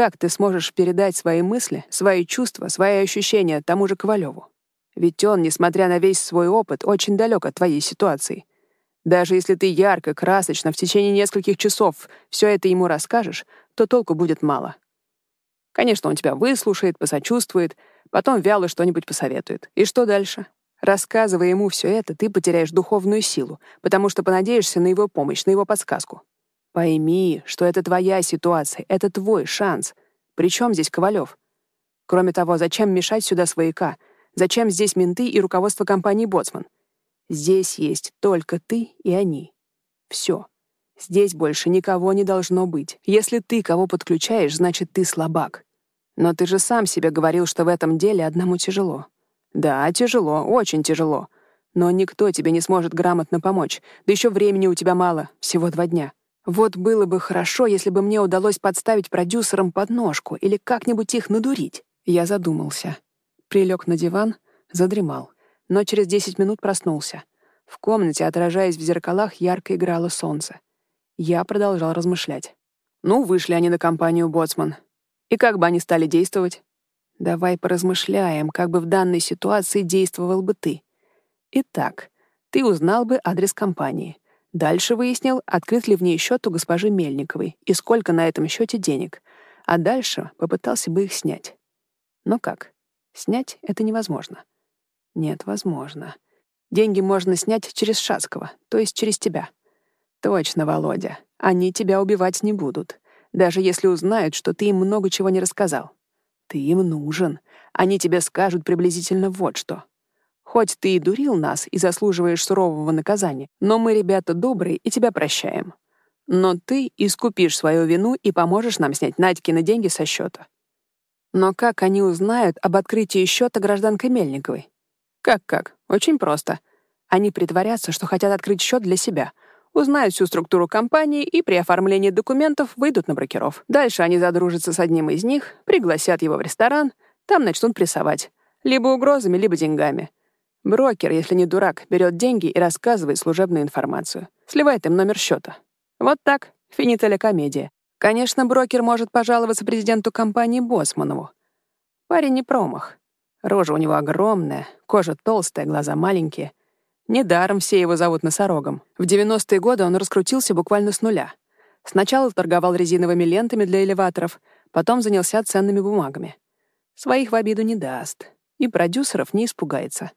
Как ты сможешь передать свои мысли, свои чувства, свои ощущения тому же Ковалеву? Ведь он, несмотря на весь свой опыт, очень далек от твоей ситуации. Даже если ты ярко, красочно в течение нескольких часов все это ему расскажешь, то толку будет мало. Конечно, он тебя выслушает, посочувствует, потом вяло что-нибудь посоветует. И что дальше? Рассказывая ему все это, ты потеряешь духовную силу, потому что понадеешься на его помощь, на его подсказку. Пойми, что это твоя ситуация, это твой шанс. Причем здесь Ковалев? Кроме того, зачем мешать сюда свояка? Зачем здесь менты и руководство компании «Боцман»? Здесь есть только ты и они. Все. Здесь больше никого не должно быть. Если ты кого подключаешь, значит, ты слабак. Но ты же сам себе говорил, что в этом деле одному тяжело. Да, тяжело, очень тяжело. Но никто тебе не сможет грамотно помочь. Да еще времени у тебя мало, всего два дня. Вот было бы хорошо, если бы мне удалось подставить продюсерам подножку или как-нибудь их надурить. Я задумался. Прилег на диван, задремал. Но через десять минут проснулся. В комнате, отражаясь в зеркалах, ярко играло солнце. Я продолжал размышлять. Ну, вышли они на компанию «Боцман». И как бы они стали действовать? Давай поразмышляем, как бы в данной ситуации действовал бы ты. Итак, ты узнал бы адрес компании. Дальше выяснил, открыт ли в ней счет у госпожи Мельниковой и сколько на этом счете денег. А дальше попытался бы их снять. Но как? Снять — это невозможно. Нет, возможно. Деньги можно снять через Шацкого, то есть через тебя. Точно, Володя. Они тебя убивать не будут, даже если узнают, что ты им много чего не рассказал. Ты им нужен. Они тебе скажут приблизительно вот что. Хоть ты и дурил нас и заслуживаешь сурового наказания, но мы ребята добрые и тебя прощаем. Но ты искупишь свою вину и поможешь нам снять Надькины деньги со счета. Но как они узнают об открытии счета гражданкой Мельниковой? Как-как? Очень просто. Они притворятся, что хотят открыть счет для себя — узнают всю структуру компании и при оформлении документов выйдут на брокеров. Дальше они задружатся с одним из них, пригласят его в ресторан, там начнут прессовать. Либо угрозами, либо деньгами. Брокер, если не дурак, берет деньги и рассказывает служебную информацию. Сливает им номер счета. Вот так, финителя комедия. Конечно, брокер может пожаловаться президенту компании Босманову. Парень не промах. Рожа у него огромная, кожа толстая, глаза маленькие. Недаром все его зовут носорогом. В 90-е годы он раскрутился буквально с нуля. Сначала торговал резиновыми лентами для элеваторов, потом занялся ценными бумагами. Своих в обиду не даст. И продюсеров не испугается.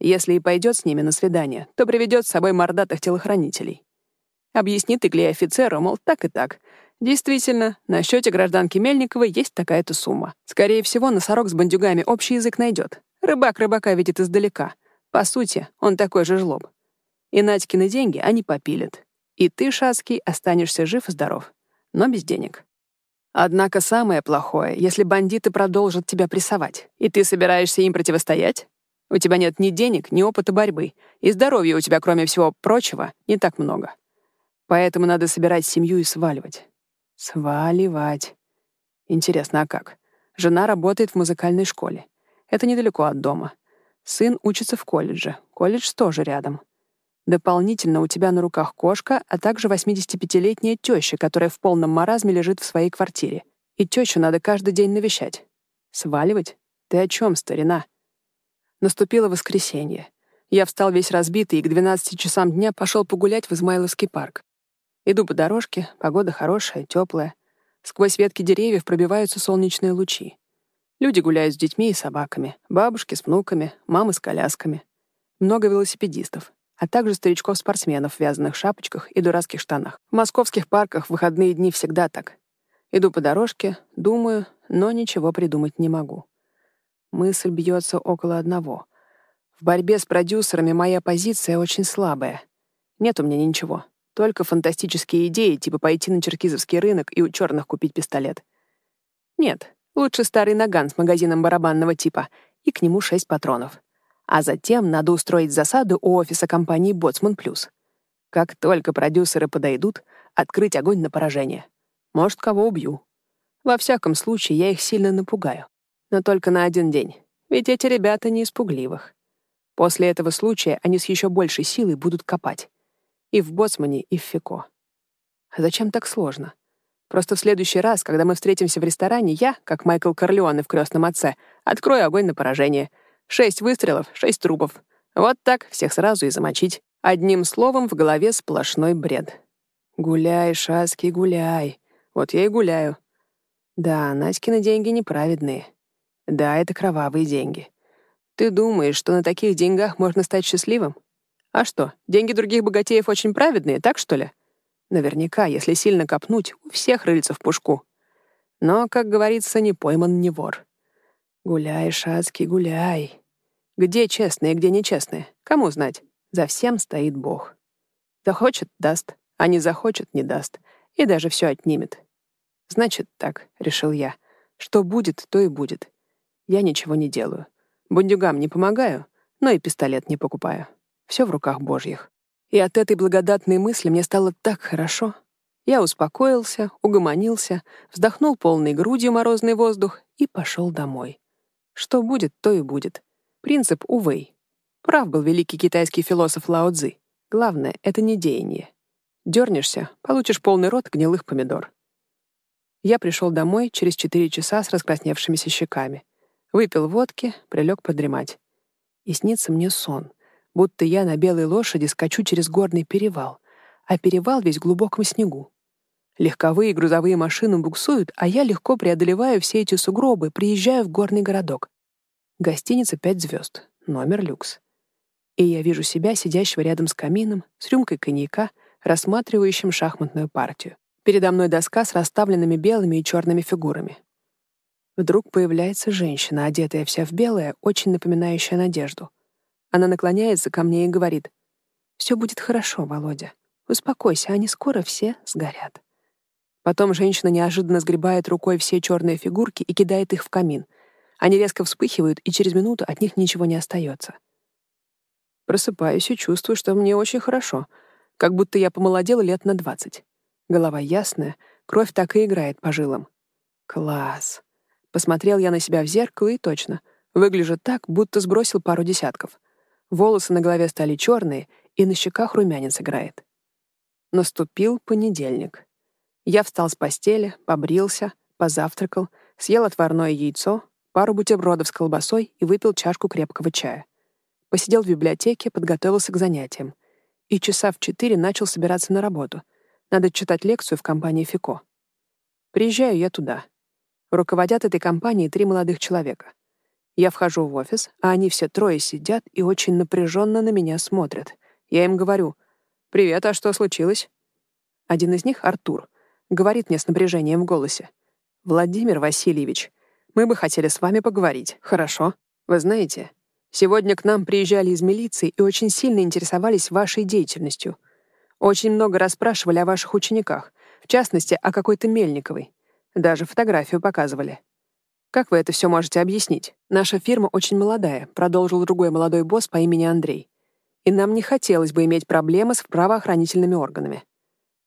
Если и пойдет с ними на свидание, то приведет с собой мордатых телохранителей. Объяснит Игле офицеру, мол, так и так. Действительно, на счете гражданки Мельниковой есть такая-то сумма. Скорее всего, носорог с бандюгами общий язык найдет. Рыбак рыбака видит издалека. По сути, он такой же жлоб. И Надькины деньги они попилят. И ты, Шацкий, останешься жив и здоров, но без денег. Однако самое плохое, если бандиты продолжат тебя прессовать, и ты собираешься им противостоять? У тебя нет ни денег, ни опыта борьбы, и здоровья у тебя, кроме всего прочего, не так много. Поэтому надо собирать семью и сваливать. Сваливать. Интересно, а как? Жена работает в музыкальной школе. Это недалеко от дома. Сын учится в колледже. Колледж тоже рядом. Дополнительно у тебя на руках кошка, а также 85-летняя теща, которая в полном маразме лежит в своей квартире. И тещу надо каждый день навещать. Сваливать? Ты о чем, старина? Наступило воскресенье. Я встал весь разбитый и к 12 часам дня пошел погулять в Измайловский парк. Иду по дорожке, погода хорошая, теплая. Сквозь ветки деревьев пробиваются солнечные лучи. Люди гуляют с детьми и собаками, бабушки с внуками, мамы с колясками. Много велосипедистов, а также старичков-спортсменов в вязаных шапочках и дурацких штанах. В московских парках в выходные дни всегда так. Иду по дорожке, думаю, но ничего придумать не могу. Мысль бьется около одного. В борьбе с продюсерами моя позиция очень слабая. Нет у меня ничего. Только фантастические идеи, типа пойти на черкизовский рынок и у черных купить пистолет. Нет, Лучше старый наган с магазином барабанного типа и к нему шесть патронов. А затем надо устроить засаду у офиса компании «Боцман Плюс». Как только продюсеры подойдут, открыть огонь на поражение. Может, кого убью. Во всяком случае, я их сильно напугаю. Но только на один день. Ведь эти ребята не испугливых. После этого случая они с еще большей силой будут копать. И в Боцмане, и в Фико. А зачем так сложно? Просто в следующий раз, когда мы встретимся в ресторане, я, как Майкл Корлеоне в «Крестном отце», открою огонь на поражение. Шесть выстрелов, шесть трупов. Вот так всех сразу и замочить. Одним словом, в голове сплошной бред. Гуляй, Шаски, гуляй. Вот я и гуляю. Да, Надькины деньги неправедные. Да, это кровавые деньги. Ты думаешь, что на таких деньгах можно стать счастливым? А что, деньги других богатеев очень праведные, так что ли? Наверняка, если сильно копнуть, у всех рыльца в пушку. Но, как говорится, не пойман не вор. Гуляй, Шацкий, гуляй. Где честные, где нечестные? Кому знать? За всем стоит Бог. Захочет — даст, а не захочет — не даст. И даже все отнимет. Значит так, — решил я. Что будет, то и будет. Я ничего не делаю. Бундюгам не помогаю, но и пистолет не покупаю. Все в руках Божьих. И от этой благодатной мысли мне стало так хорошо. Я успокоился, угомонился, вздохнул полной грудью морозный воздух и пошел домой. Что будет, то и будет. Принцип Увэй. Прав был великий китайский философ Лао Цзи. Главное — это не деяние. Дернешься — получишь полный рот гнилых помидор. Я пришел домой через четыре часа с раскрасневшимися щеками. Выпил водки, прилег подремать. И снится мне сон — будто я на белой лошади скачу через горный перевал, а перевал весь в глубоком снегу. Легковые и грузовые машины буксуют, а я легко преодолеваю все эти сугробы, приезжаю в горный городок. Гостиница «Пять звезд», номер люкс. И я вижу себя, сидящего рядом с камином, с рюмкой коньяка, рассматривающим шахматную партию. Передо мной доска с расставленными белыми и черными фигурами. Вдруг появляется женщина, одетая вся в белое, очень напоминающая Надежду — она наклоняется ко мне и говорит, «Все будет хорошо, Володя. Успокойся, они скоро все сгорят». Потом женщина неожиданно сгребает рукой все черные фигурки и кидает их в камин. Они резко вспыхивают, и через минуту от них ничего не остается. Просыпаюсь и чувствую, что мне очень хорошо, как будто я помолодела лет на двадцать. Голова ясная, кровь так и играет по жилам. Класс. Посмотрел я на себя в зеркало и точно. Выгляжу так, будто сбросил пару десятков. Волосы на голове стали черные, и на щеках румянец играет. Наступил понедельник. Я встал с постели, побрился, позавтракал, съел отварное яйцо, пару бутербродов с колбасой и выпил чашку крепкого чая. Посидел в библиотеке, подготовился к занятиям. И часа в четыре начал собираться на работу. Надо читать лекцию в компании ФИКО. Приезжаю я туда. Руководят этой компанией три молодых человека. Я вхожу в офис, а они все трое сидят и очень напряженно на меня смотрят. Я им говорю, «Привет, а что случилось?» Один из них, Артур, говорит мне с напряжением в голосе, «Владимир Васильевич, мы бы хотели с вами поговорить, хорошо? Вы знаете, сегодня к нам приезжали из милиции и очень сильно интересовались вашей деятельностью. Очень много расспрашивали о ваших учениках, в частности, о какой-то Мельниковой. Даже фотографию показывали. Как вы это все можете объяснить? Наша фирма очень молодая, продолжил другой молодой босс по имени Андрей. И нам не хотелось бы иметь проблемы с правоохранительными органами.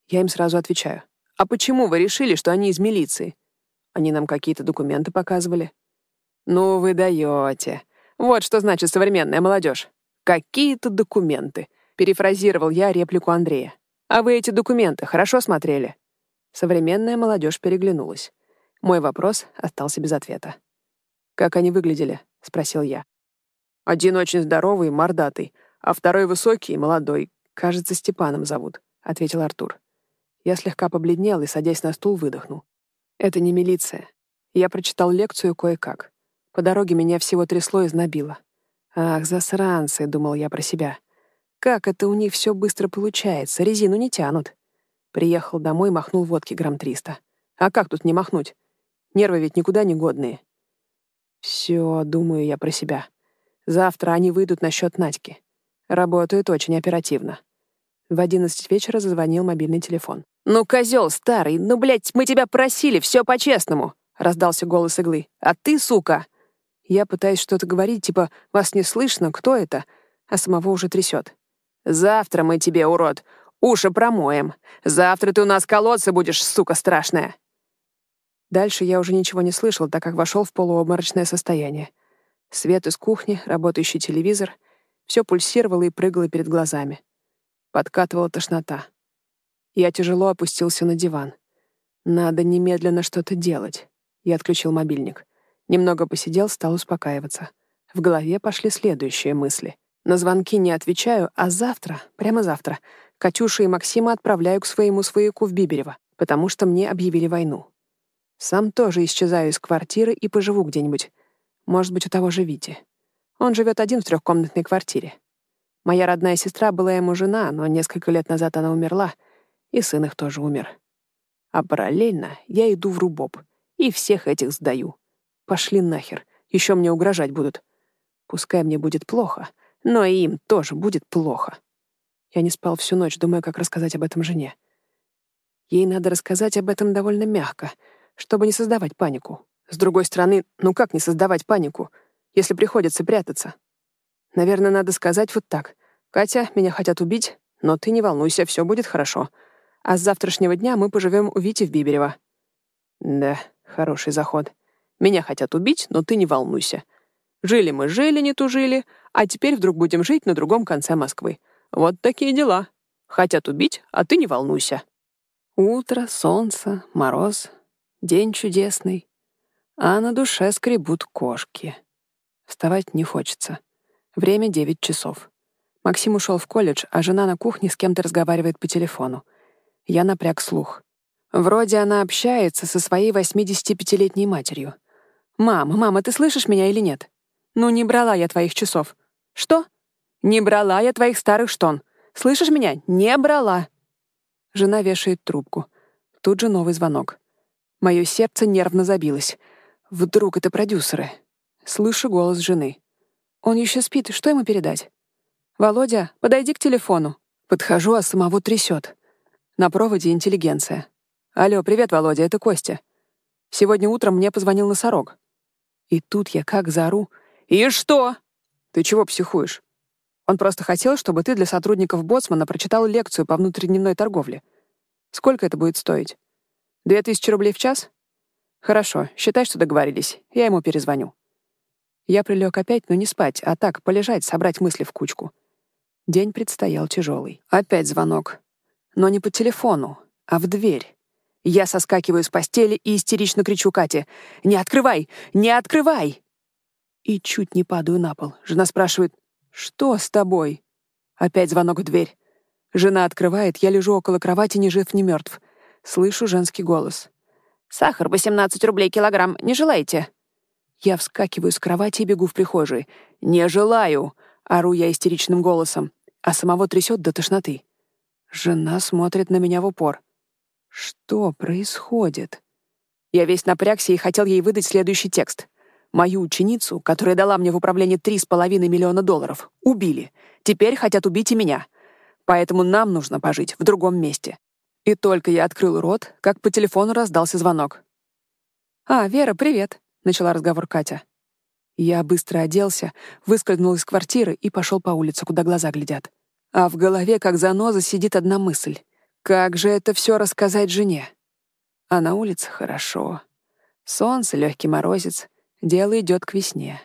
Я им сразу отвечаю. А почему вы решили, что они из милиции? Они нам какие-то документы показывали. Ну вы даете. Вот что значит современная молодежь. Какие-то документы. Перефразировал я реплику Андрея. А вы эти документы хорошо смотрели? Современная молодежь переглянулась. Мой вопрос остался без ответа. «Как они выглядели?» — спросил я. «Один очень здоровый, мордатый, а второй высокий и молодой. Кажется, Степаном зовут», — ответил Артур. Я слегка побледнел и, садясь на стул, выдохнул. «Это не милиция. Я прочитал лекцию кое-как. По дороге меня всего трясло и знобило. Ах, засранцы, — думал я про себя. Как это у них все быстро получается, резину не тянут. Приехал домой, махнул водки грамм триста. А как тут не махнуть? Нервы ведь никуда не годные. Все, думаю я про себя. Завтра они выйдут на счет Надьки. Работают очень оперативно. В одиннадцать вечера зазвонил мобильный телефон. «Ну, козел старый, ну, блядь, мы тебя просили, все по-честному!» — раздался голос иглы. «А ты, сука!» Я пытаюсь что-то говорить, типа «Вас не слышно, кто это?» А самого уже трясет. «Завтра мы тебе, урод, уши промоем. Завтра ты у нас колоться будешь, сука страшная!» Дальше я уже ничего не слышал, так как вошел в полуобморочное состояние. Свет из кухни, работающий телевизор — все пульсировало и прыгало перед глазами. Подкатывала тошнота. Я тяжело опустился на диван. Надо немедленно что-то делать. Я отключил мобильник. Немного посидел, стал успокаиваться. В голове пошли следующие мысли. На звонки не отвечаю, а завтра, прямо завтра, Катюша и Максима отправляю к своему свояку в Биберево, потому что мне объявили войну. Сам тоже исчезаю из квартиры и поживу где-нибудь. Может быть, у того же Вити. Он живет один в трехкомнатной квартире. Моя родная сестра была ему жена, но несколько лет назад она умерла, и сын их тоже умер. А параллельно я иду в Рубоб и всех этих сдаю. Пошли нахер, еще мне угрожать будут. Пускай мне будет плохо, но и им тоже будет плохо. Я не спал всю ночь, думая, как рассказать об этом жене. Ей надо рассказать об этом довольно мягко, чтобы не создавать панику. С другой стороны, ну как не создавать панику, если приходится прятаться? Наверное, надо сказать вот так. «Катя, меня хотят убить, но ты не волнуйся, все будет хорошо. А с завтрашнего дня мы поживем у Вити в Биберево». Да, хороший заход. Меня хотят убить, но ты не волнуйся. Жили мы, жили, не тужили, а теперь вдруг будем жить на другом конце Москвы. Вот такие дела. Хотят убить, а ты не волнуйся. Утро, солнце, мороз, день чудесный, а на душе скребут кошки. Вставать не хочется. Время девять часов. Максим ушел в колледж, а жена на кухне с кем-то разговаривает по телефону. Я напряг слух. Вроде она общается со своей 85-летней матерью. «Мама, мама, ты слышишь меня или нет?» «Ну, не брала я твоих часов». «Что?» «Не брала я твоих старых штон. Слышишь меня? Не брала». Жена вешает трубку. Тут же новый звонок. Мое сердце нервно забилось. Вдруг это продюсеры. Слышу голос жены. Он еще спит, что ему передать? «Володя, подойди к телефону». Подхожу, а самого трясет. На проводе интеллигенция. «Алло, привет, Володя, это Костя. Сегодня утром мне позвонил носорог». И тут я как заору. «И что?» «Ты чего психуешь? Он просто хотел, чтобы ты для сотрудников Боцмана прочитал лекцию по внутридневной торговле. Сколько это будет стоить? Две тысячи рублей в час? Хорошо, считай, что договорились. Я ему перезвоню». Я прилег опять, но не спать, а так, полежать, собрать мысли в кучку. День предстоял тяжелый. Опять звонок. Но не по телефону, а в дверь. Я соскакиваю с постели и истерично кричу Кате. «Не открывай! Не открывай!» И чуть не падаю на пол. Жена спрашивает. «Что с тобой?» Опять звонок в дверь. Жена открывает, я лежу около кровати, ни жив, ни мертв. Слышу женский голос. «Сахар 18 рублей килограмм. Не желаете?» Я вскакиваю с кровати и бегу в прихожую. «Не желаю!» — ору я истеричным голосом, а самого трясет до тошноты. Жена смотрит на меня в упор. Что происходит? Я весь напрягся и хотел ей выдать следующий текст. Мою ученицу, которая дала мне в управление три с половиной миллиона долларов, убили. Теперь хотят убить и меня. Поэтому нам нужно пожить в другом месте. И только я открыл рот, как по телефону раздался звонок. «А, Вера, привет», — начала разговор Катя. Я быстро оделся, выскользнул из квартиры и пошел по улице, куда глаза глядят. А в голове, как заноза, сидит одна мысль. Как же это все рассказать жене? А на улице хорошо. Солнце, легкий морозец. Дело идет к весне.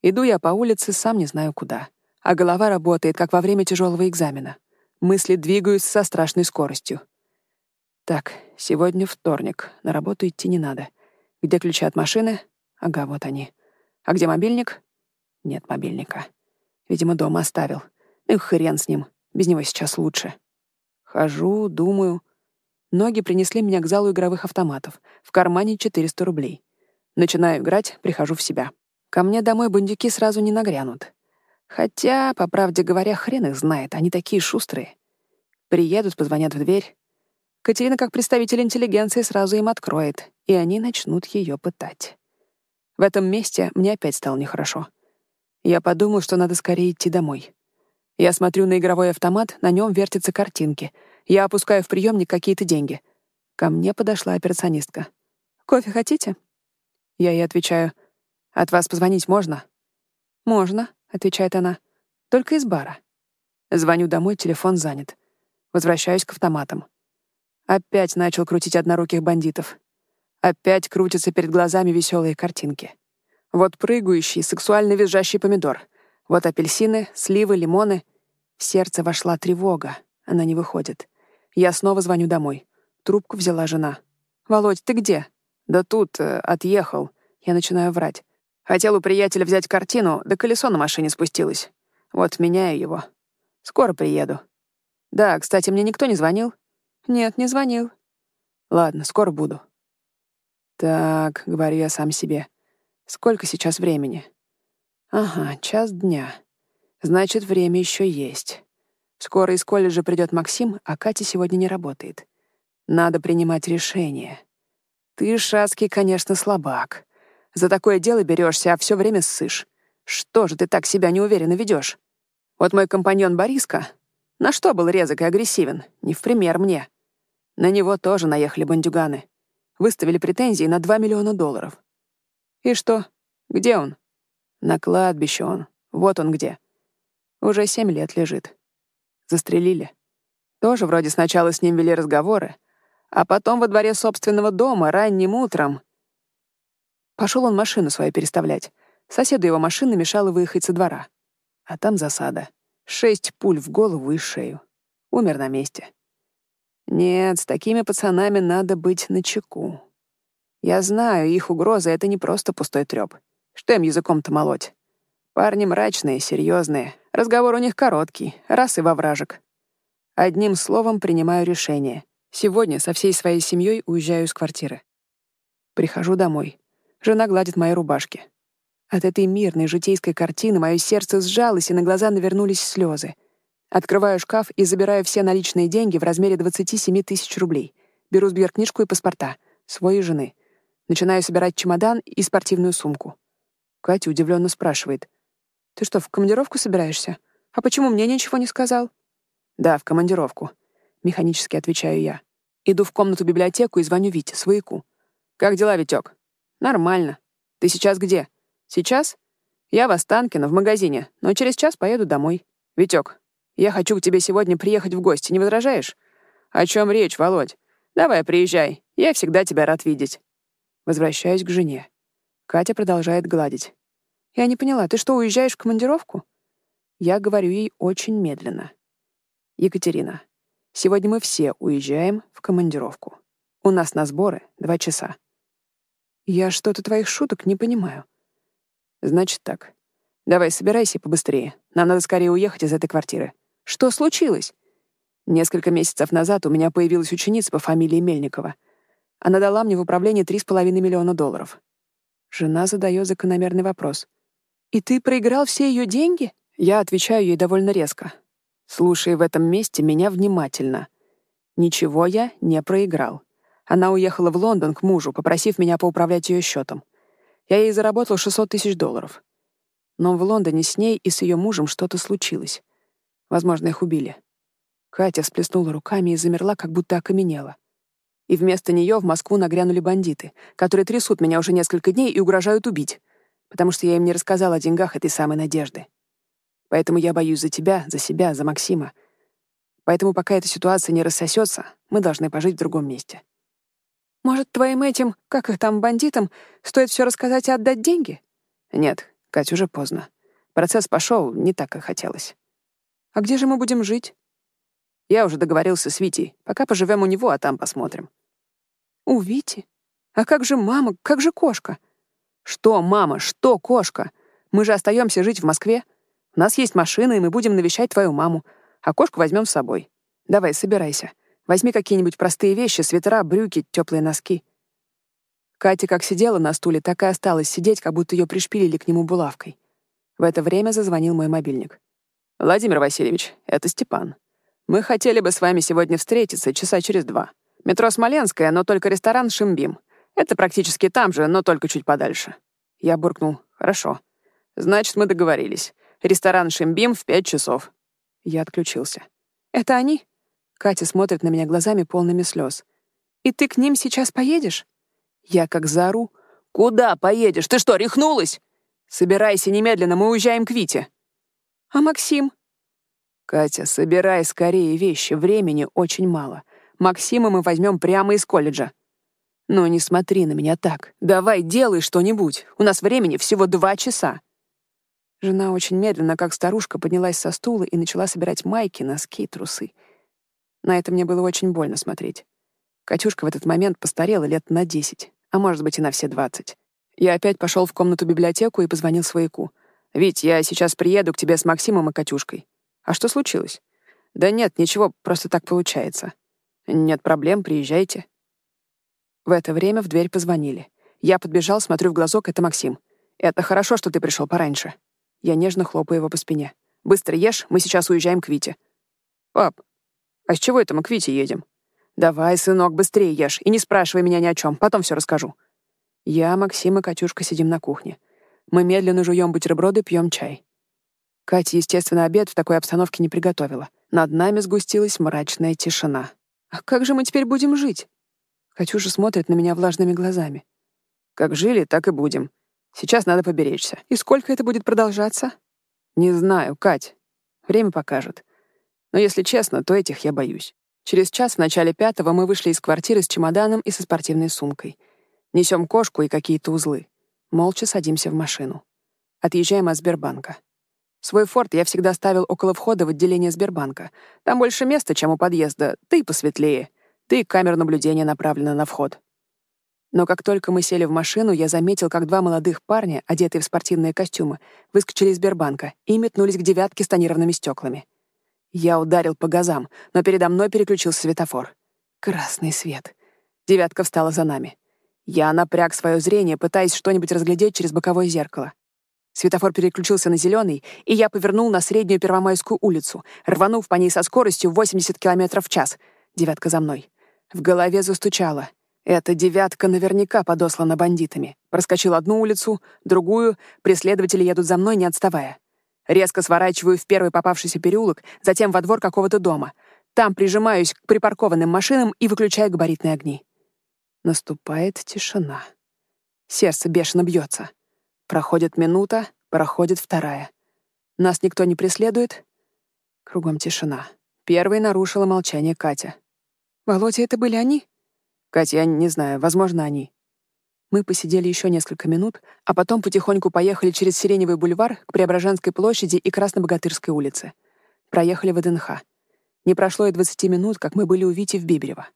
Иду я по улице, сам не знаю куда. А голова работает, как во время тяжелого экзамена. Мысли двигаются со страшной скоростью. Так, сегодня вторник, на работу идти не надо. Где ключи от машины? Ага, вот они. А где мобильник? Нет мобильника. Видимо, дома оставил. Ну хрен с ним, без него сейчас лучше. Хожу, думаю. Ноги принесли меня к залу игровых автоматов. В кармане 400 рублей. Начинаю играть, прихожу в себя. Ко мне домой бандюки сразу не нагрянут. Хотя, по правде говоря, хрен их знает, они такие шустрые. Приедут, позвонят в дверь. Катерина, как представитель интеллигенции, сразу им откроет, и они начнут ее пытать. В этом месте мне опять стало нехорошо. Я подумал, что надо скорее идти домой. Я смотрю на игровой автомат, на нем вертятся картинки. Я опускаю в приемник какие-то деньги. Ко мне подошла операционистка. «Кофе хотите?» Я ей отвечаю. «От вас позвонить можно?» «Можно», — отвечает она. «Только из бара». Звоню домой, телефон занят. Возвращаюсь к автоматам. Опять начал крутить одноруких бандитов. Опять крутятся перед глазами веселые картинки. Вот прыгающий, сексуально визжащий помидор — вот апельсины, сливы, лимоны. В сердце вошла тревога. Она не выходит. Я снова звоню домой. Трубку взяла жена. «Володь, ты где?» «Да тут, э, отъехал». Я начинаю врать. Хотел у приятеля взять картину, да колесо на машине спустилось. Вот меняю его. Скоро приеду. Да, кстати, мне никто не звонил? Нет, не звонил. Ладно, скоро буду. Так, говорю я сам себе. Сколько сейчас времени? Ага, час дня. Значит, время еще есть. Скоро из колледжа придет Максим, а Катя сегодня не работает. Надо принимать решение. Ты, Шацкий, конечно, слабак. За такое дело берешься, а все время ссышь. Что же ты так себя неуверенно ведешь? Вот мой компаньон Бориска, на что был резок и агрессивен, не в пример мне. На него тоже наехали бандюганы. Выставили претензии на 2 миллиона долларов. И что? Где он? На кладбище он. Вот он где. Уже семь лет лежит. Застрелили. Тоже вроде сначала с ним вели разговоры, а потом во дворе собственного дома ранним утром. Пошел он машину свою переставлять. Соседу его машина мешала выехать со двора. А там засада. Шесть пуль в голову и шею. Умер на месте. Нет, с такими пацанами надо быть начеку. Я знаю, их угроза — это не просто пустой трёп. Что им языком-то молоть? Парни мрачные, серьезные. Разговор у них короткий, раз и во вражек. Одним словом, принимаю решение. Сегодня со всей своей семьей уезжаю из квартиры. Прихожу домой. Жена гладит мои рубашки. От этой мирной житейской картины мое сердце сжалось, и на глаза навернулись слезы. Открываю шкаф и забираю все наличные деньги в размере 27 тысяч рублей. Беру сберкнижку и паспорта, свой и жены. Начинаю собирать чемодан и спортивную сумку. Катя удивленно спрашивает. «Ты что, в командировку собираешься? А почему мне ничего не сказал?» «Да, в командировку», — механически отвечаю я. Иду в комнату-библиотеку и звоню Вите, свояку. «Как дела, Витёк?» «Нормально. Ты сейчас где?» Сейчас я в Останкино, в магазине, но через час поеду домой. Витёк, я хочу к тебе сегодня приехать в гости, не возражаешь? О чем речь, Володь? Давай, приезжай. Я всегда тебя рад видеть. Возвращаюсь к жене. Катя продолжает гладить. Я не поняла, ты что, уезжаешь в командировку? Я говорю ей очень медленно. Екатерина, сегодня мы все уезжаем в командировку. У нас на сборы два часа. Я что-то твоих шуток не понимаю. Значит так. Давай, собирайся побыстрее. Нам надо скорее уехать из этой квартиры. Что случилось? Несколько месяцев назад у меня появилась ученица по фамилии Мельникова. Она дала мне в управление три с половиной миллиона долларов. Жена задает закономерный вопрос. «И ты проиграл все ее деньги?» Я отвечаю ей довольно резко. Слушай в этом месте меня внимательно. Ничего я не проиграл. Она уехала в Лондон к мужу, попросив меня поуправлять ее счетом. Я ей заработал 600 тысяч долларов. Но в Лондоне с ней и с ее мужем что-то случилось. Возможно, их убили. Катя всплеснула руками и замерла, как будто окаменела. И вместо нее в Москву нагрянули бандиты, которые трясут меня уже несколько дней и угрожают убить, потому что я им не рассказал о деньгах этой самой надежды. Поэтому я боюсь за тебя, за себя, за Максима. Поэтому пока эта ситуация не рассосется, мы должны пожить в другом месте. Может, твоим этим, как их там, бандитам, стоит все рассказать и отдать деньги? Нет, Кать, уже поздно. Процесс пошел не так, как хотелось. А где же мы будем жить? Я уже договорился с Витей. Пока поживем у него, а там посмотрим. У Вити? А как же мама, как же кошка? Что, мама, что кошка? Мы же остаемся жить в Москве. У нас есть машина, и мы будем навещать твою маму. А кошку возьмем с собой. Давай, собирайся. Возьми какие-нибудь простые вещи, свитера, брюки, теплые носки. Катя как сидела на стуле, так и осталась сидеть, как будто ее пришпилили к нему булавкой. В это время зазвонил мой мобильник. «Владимир Васильевич, это Степан. Мы хотели бы с вами сегодня встретиться часа через два. Метро Смоленское, но только ресторан «Шимбим». Это практически там же, но только чуть подальше». Я буркнул. «Хорошо. Значит, мы договорились. Ресторан «Шимбим» в пять часов». Я отключился. «Это они?» Катя смотрит на меня глазами полными слез. «И ты к ним сейчас поедешь?» Я как заору. «Куда поедешь? Ты что, рехнулась?» «Собирайся немедленно, мы уезжаем к Вите». «А Максим?» «Катя, собирай скорее вещи, времени очень мало. Максима мы возьмем прямо из колледжа». «Ну, не смотри на меня так. Давай, делай что-нибудь. У нас времени всего два часа». Жена очень медленно, как старушка, поднялась со стула и начала собирать майки, носки, трусы. На это мне было очень больно смотреть. Катюшка в этот момент постарела лет на десять, а может быть и на все двадцать. Я опять пошел в комнату-библиотеку и позвонил свояку. «Вить, я сейчас приеду к тебе с Максимом и Катюшкой». «А что случилось?» «Да нет, ничего, просто так получается». «Нет проблем, приезжайте». В это время в дверь позвонили. Я подбежал, смотрю в глазок, это Максим. «Это хорошо, что ты пришел пораньше». Я нежно хлопаю его по спине. «Быстро ешь, мы сейчас уезжаем к Вите». «Пап, а с чего это мы к Вите едем?» «Давай, сынок, быстрее ешь и не спрашивай меня ни о чем, потом все расскажу». Я, Максим и Катюшка сидим на кухне. Мы медленно жуем бутерброды, пьем чай. Катя, естественно, обед в такой обстановке не приготовила. Над нами сгустилась мрачная тишина. «А как же мы теперь будем жить?» Катюша смотрит на меня влажными глазами. «Как жили, так и будем. Сейчас надо поберечься. И сколько это будет продолжаться?» «Не знаю, Кать. Время покажет. Но если честно, то этих я боюсь». Через час в начале пятого мы вышли из квартиры с чемоданом и со спортивной сумкой. Несем кошку и какие-то узлы. Молча садимся в машину. Отъезжаем от Сбербанка. Свой форт я всегда ставил около входа в отделение Сбербанка. Там больше места, чем у подъезда, да и посветлее. И камера наблюдения направлена на вход. Но как только мы сели в машину, я заметил, как два молодых парня, одетые в спортивные костюмы, выскочили из Сбербанка и метнулись к девятке с тонированными стеклами. Я ударил по газам, но передо мной переключился светофор. Красный свет. Девятка встала за нами. Я напряг свое зрение, пытаясь что-нибудь разглядеть через боковое зеркало. Светофор переключился на зеленый, и я повернул на среднюю Первомайскую улицу, рванув по ней со скоростью 80 км в час. Девятка за мной. В голове застучало. Эта девятка наверняка подослана бандитами. Проскочил одну улицу, другую, преследователи едут за мной, не отставая. Резко сворачиваю в первый попавшийся переулок, затем во двор какого-то дома. Там прижимаюсь к припаркованным машинам и выключаю габаритные огни. Наступает тишина. Сердце бешено бьется. Проходит минута, проходит вторая. Нас никто не преследует. Кругом тишина. Первой нарушила молчание Катя. «Володя, это были они?» «Катя, я не знаю, возможно, они». Мы посидели еще несколько минут, а потом потихоньку поехали через Сиреневый бульвар к Преображенской площади и Краснобогатырской улице. Проехали в ДНХ. Не прошло и 20 минут, как мы были у Вити в Биберево.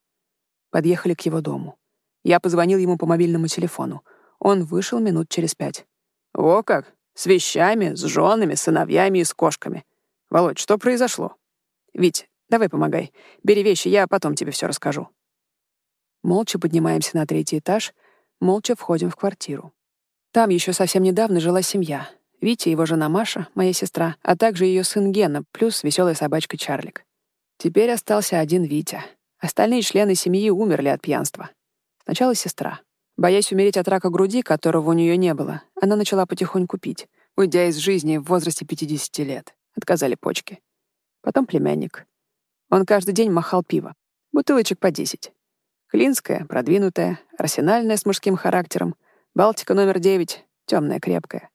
Подъехали к его дому. Я позвонил ему по мобильному телефону. Он вышел минут через пять. «О как! С вещами, с женами, сыновьями и с кошками. Володь, что произошло?» «Вить, давай помогай. Бери вещи, я потом тебе все расскажу». Молча поднимаемся на третий этаж — Молча входим в квартиру. Там еще совсем недавно жила семья. Витя, его жена Маша, моя сестра, а также ее сын Гена, плюс веселая собачка Чарлик. Теперь остался один Витя. Остальные члены семьи умерли от пьянства. Сначала сестра. Боясь умереть от рака груди, которого у нее не было, она начала потихоньку пить, уйдя из жизни в возрасте 50 лет. Отказали почки. Потом племянник. Он каждый день махал пиво. Бутылочек по 10. Клинская, продвинутая, арсенальная с мужским характером, Балтика номер 9, темная, крепкая.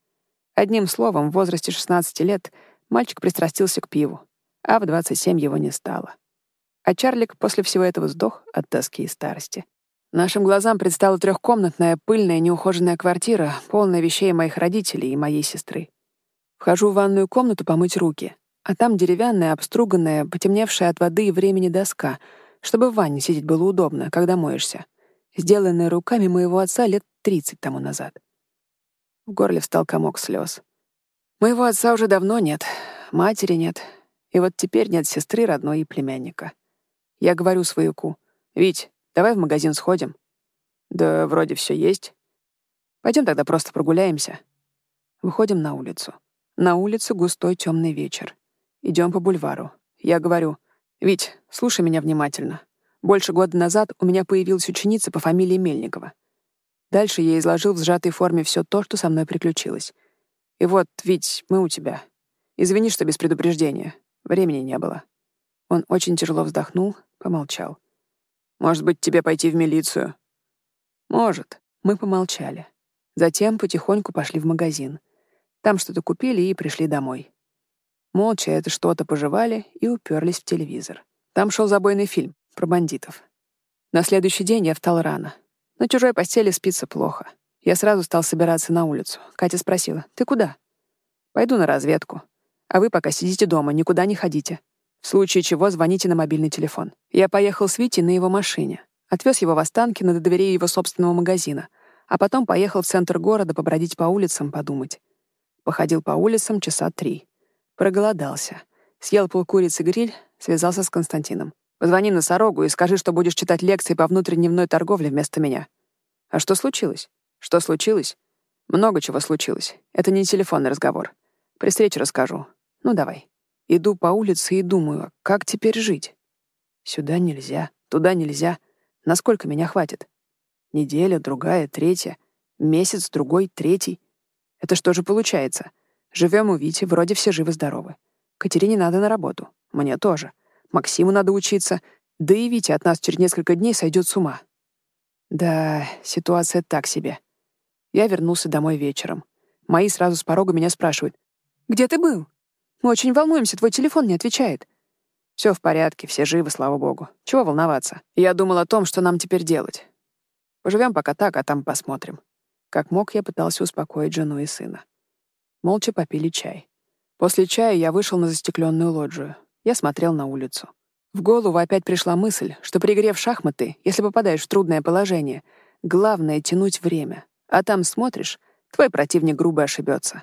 Одним словом, в возрасте 16 лет мальчик пристрастился к пиву, а в 27 его не стало. А Чарлик после всего этого сдох от тоски и старости. Нашим глазам предстала трехкомнатная, пыльная, неухоженная квартира, полная вещей моих родителей и моей сестры. Вхожу в ванную комнату помыть руки, а там деревянная, обструганная, потемневшая от воды и времени доска — чтобы в ванне сидеть было удобно, когда моешься, сделанное руками моего отца лет тридцать тому назад. В горле встал комок слез. Моего отца уже давно нет, матери нет, и вот теперь нет сестры родной и племянника. Я говорю свояку, «Вить, давай в магазин сходим». «Да вроде все есть». Пойдем тогда просто прогуляемся». Выходим на улицу. На улице густой темный вечер. Идем по бульвару. Я говорю, «Вить, слушай меня внимательно. Больше года назад у меня появилась ученица по фамилии Мельникова. Дальше я изложил в сжатой форме все то, что со мной приключилось. И вот, Вить, мы у тебя. Извини, что без предупреждения. Времени не было». Он очень тяжело вздохнул, помолчал. «Может быть, тебе пойти в милицию?» «Может». Мы помолчали. Затем потихоньку пошли в магазин. Там что-то купили и пришли домой. Молча это что-то пожевали и уперлись в телевизор. Там шел забойный фильм про бандитов. На следующий день я встал рано. На чужой постели спится плохо. Я сразу стал собираться на улицу. Катя спросила, «Ты куда?» «Пойду на разведку. А вы пока сидите дома, никуда не ходите. В случае чего звоните на мобильный телефон». Я поехал с Витей на его машине. Отвез его в Останкино до двери его собственного магазина, а потом поехал в центр города побродить по улицам, подумать. Походил по улицам часа три. Проголодался. Съел полкурицы гриль, связался с Константином. «Позвони носорогу и скажи, что будешь читать лекции по внутренней торговле вместо меня». «А что случилось?» «Что случилось?» «Много чего случилось. Это не телефонный разговор. При встрече расскажу. Ну, давай». Иду по улице и думаю, как теперь жить? Сюда нельзя, туда нельзя. Насколько меня хватит? Неделя, другая, третья. Месяц, другой, третий. Это что же получается? Живем у Вити, вроде все живы-здоровы. Катерине надо на работу. Мне тоже. Максиму надо учиться. Да и Витя от нас через несколько дней сойдет с ума. Да, ситуация так себе. Я вернулся домой вечером. Мои сразу с порога меня спрашивают. «Где ты был?» Мы очень волнуемся, твой телефон не отвечает». Все в порядке, все живы, слава богу. Чего волноваться? Я думал о том, что нам теперь делать. Поживем пока так, а там посмотрим. Как мог, я пытался успокоить жену и сына. Молча попили чай. После чая я вышел на застекленную лоджию. Я смотрел на улицу. В голову опять пришла мысль, что, пригрев шахматы, если попадаешь в трудное положение, главное — тянуть время. А там смотришь, твой противник грубо ошибется.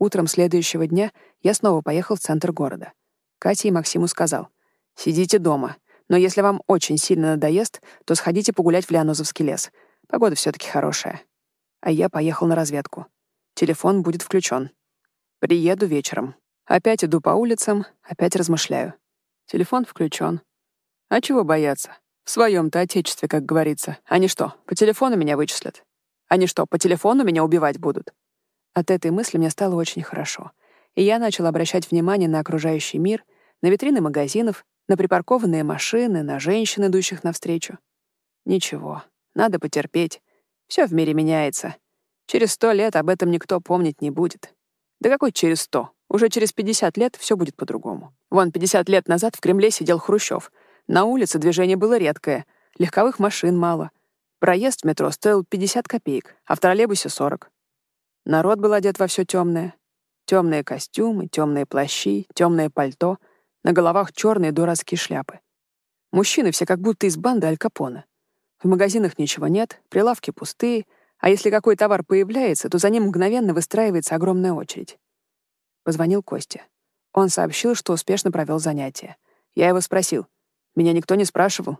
Утром следующего дня я снова поехал в центр города. Катя и Максиму сказал, «Сидите дома, но если вам очень сильно надоест, то сходите погулять в Леонозовский лес. Погода все таки хорошая». А я поехал на разведку. Телефон будет включен. Приеду вечером. Опять иду по улицам, опять размышляю. Телефон включен. А чего бояться? В своем то отечестве, как говорится. Они что, по телефону меня вычислят? Они что, по телефону меня убивать будут? От этой мысли мне стало очень хорошо, и я начал обращать внимание на окружающий мир, на витрины магазинов, на припаркованные машины, на женщин, идущих навстречу. Ничего, надо потерпеть. Все в мире меняется. Через сто лет об этом никто помнить не будет. Да какой через сто? Уже через пятьдесят лет все будет по-другому. Вон, пятьдесят лет назад в Кремле сидел Хрущев. На улице движение было редкое, легковых машин мало. Проезд в метро стоил 50 копеек, а в троллейбусе — 40. Народ был одет во все темное. Темные костюмы, темные плащи, темное пальто, на головах черные дурацкие шляпы. Мужчины все как будто из банды Аль Капона. В магазинах ничего нет, прилавки пустые, а если какой товар появляется, то за ним мгновенно выстраивается огромная очередь. Позвонил Костя. Он сообщил, что успешно провел занятие. Я его спросил. Меня никто не спрашивал.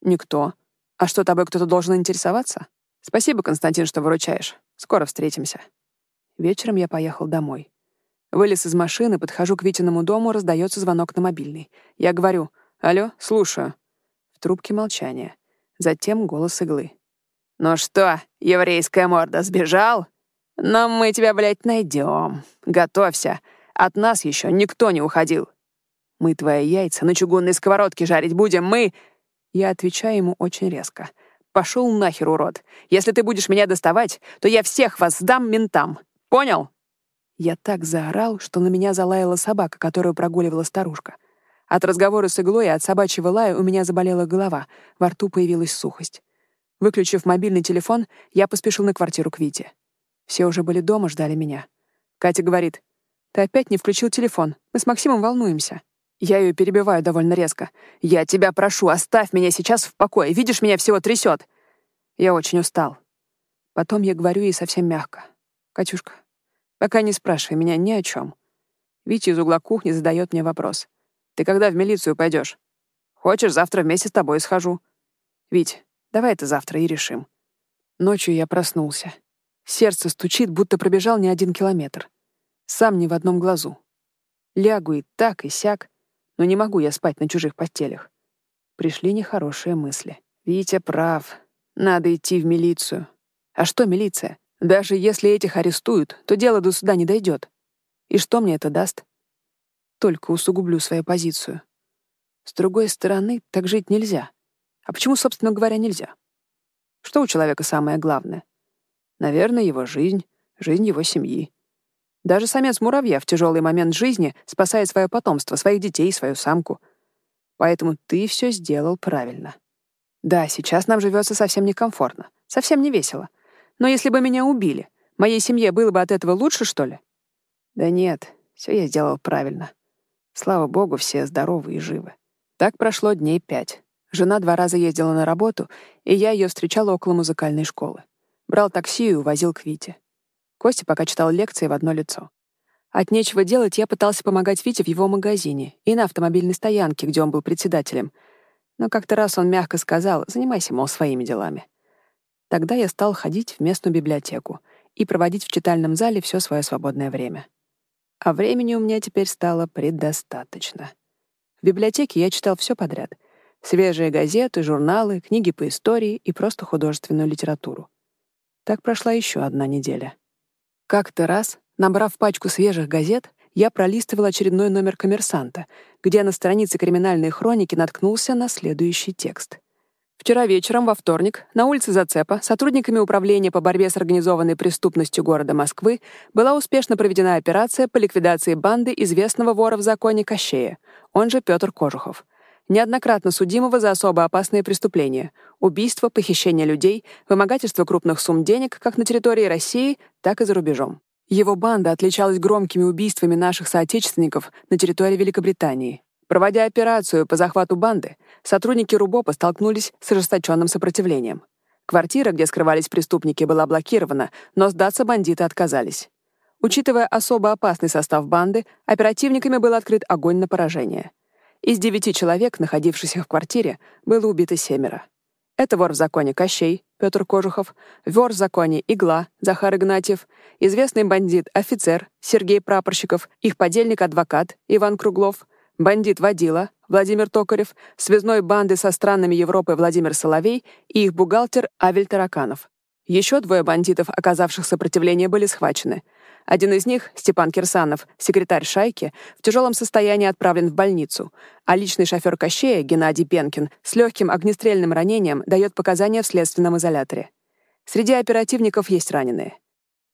Никто. А что, тобой кто-то должен интересоваться? Спасибо, Константин, что выручаешь. Скоро встретимся. Вечером я поехал домой. Вылез из машины, подхожу к Витиному дому, раздается звонок на мобильный. Я говорю «Алло, слушаю». В трубке молчание. Затем голос иглы. «Ну что, еврейская морда, сбежал? Но мы тебя, блядь, найдем. Готовься. От нас еще никто не уходил. Мы твои яйца на чугунной сковородке жарить будем, мы...» Я отвечаю ему очень резко. Пошел нахер, урод. Если ты будешь меня доставать, то я всех вас сдам ментам. Понял?» Я так заорал, что на меня залаяла собака, которую прогуливала старушка. От разговора с иглой и от собачьего лая у меня заболела голова, во рту появилась сухость. Выключив мобильный телефон, я поспешил на квартиру к Вите. Все уже были дома, ждали меня. Катя говорит, «Ты опять не включил телефон. Мы с Максимом волнуемся». Я ее перебиваю довольно резко. «Я тебя прошу, оставь меня сейчас в покое. Видишь, меня всего трясет. Я очень устал. Потом я говорю ей совсем мягко. «Катюшка, пока не спрашивай меня ни о чем. Витя из угла кухни задает мне вопрос. «Ты когда в милицию пойдешь? Хочешь, завтра вместе с тобой схожу?» «Вить, давай это завтра и решим». Ночью я проснулся. Сердце стучит, будто пробежал не один километр. Сам не в одном глазу. Лягу и так, и сяк но не могу я спать на чужих постелях. Пришли нехорошие мысли. Витя прав. Надо идти в милицию. А что милиция? Даже если этих арестуют, то дело до суда не дойдет. И что мне это даст? Только усугублю свою позицию. С другой стороны, так жить нельзя. А почему, собственно говоря, нельзя? Что у человека самое главное? Наверное, его жизнь, жизнь его семьи. Даже самец муравья в тяжелый момент жизни спасает свое потомство, своих детей, свою самку. Поэтому ты все сделал правильно. Да, сейчас нам живется совсем некомфортно, совсем не весело. Но если бы меня убили, моей семье было бы от этого лучше, что ли? Да нет, все я сделал правильно. Слава богу, все здоровы и живы. Так прошло дней пять. Жена два раза ездила на работу, и я ее встречала около музыкальной школы. Брал такси и увозил к Вите. Костя пока читал лекции в одно лицо. От нечего делать я пытался помогать Вите в его магазине и на автомобильной стоянке, где он был председателем. Но как-то раз он мягко сказал «занимайся, мол, своими делами». Тогда я стал ходить в местную библиотеку и проводить в читальном зале все свое свободное время. А времени у меня теперь стало предостаточно. В библиотеке я читал все подряд. Свежие газеты, журналы, книги по истории и просто художественную литературу. Так прошла еще одна неделя. Как-то раз Набрав пачку свежих газет, я пролистывал очередной номер «Коммерсанта», где на странице криминальной хроники наткнулся на следующий текст. Вчера вечером, во вторник, на улице Зацепа сотрудниками Управления по борьбе с организованной преступностью города Москвы была успешно проведена операция по ликвидации банды известного вора в законе Кощея, он же Петр Кожухов, неоднократно судимого за особо опасные преступления — убийство, похищение людей, вымогательство крупных сумм денег как на территории России, так и за рубежом. Его банда отличалась громкими убийствами наших соотечественников на территории Великобритании. Проводя операцию по захвату банды, сотрудники РУБОПа столкнулись с ожесточенным сопротивлением. Квартира, где скрывались преступники, была блокирована, но сдаться бандиты отказались. Учитывая особо опасный состав банды, оперативниками был открыт огонь на поражение. Из девяти человек, находившихся в квартире, было убито семеро. Это вор в законе Кощей, Петр Кожухов, вор в законе Игла, Захар Игнатьев, известный бандит, офицер, Сергей Прапорщиков, их подельник-адвокат, Иван Круглов, бандит Водила, Владимир Токарев, связной банды со странами Европы Владимир Соловей и их бухгалтер Авель Тараканов. Еще двое бандитов, оказавших сопротивление, были схвачены — один из них, Степан Кирсанов, секретарь шайки, в тяжелом состоянии отправлен в больницу, а личный шофер Кощея, Геннадий Пенкин, с легким огнестрельным ранением дает показания в следственном изоляторе. Среди оперативников есть раненые.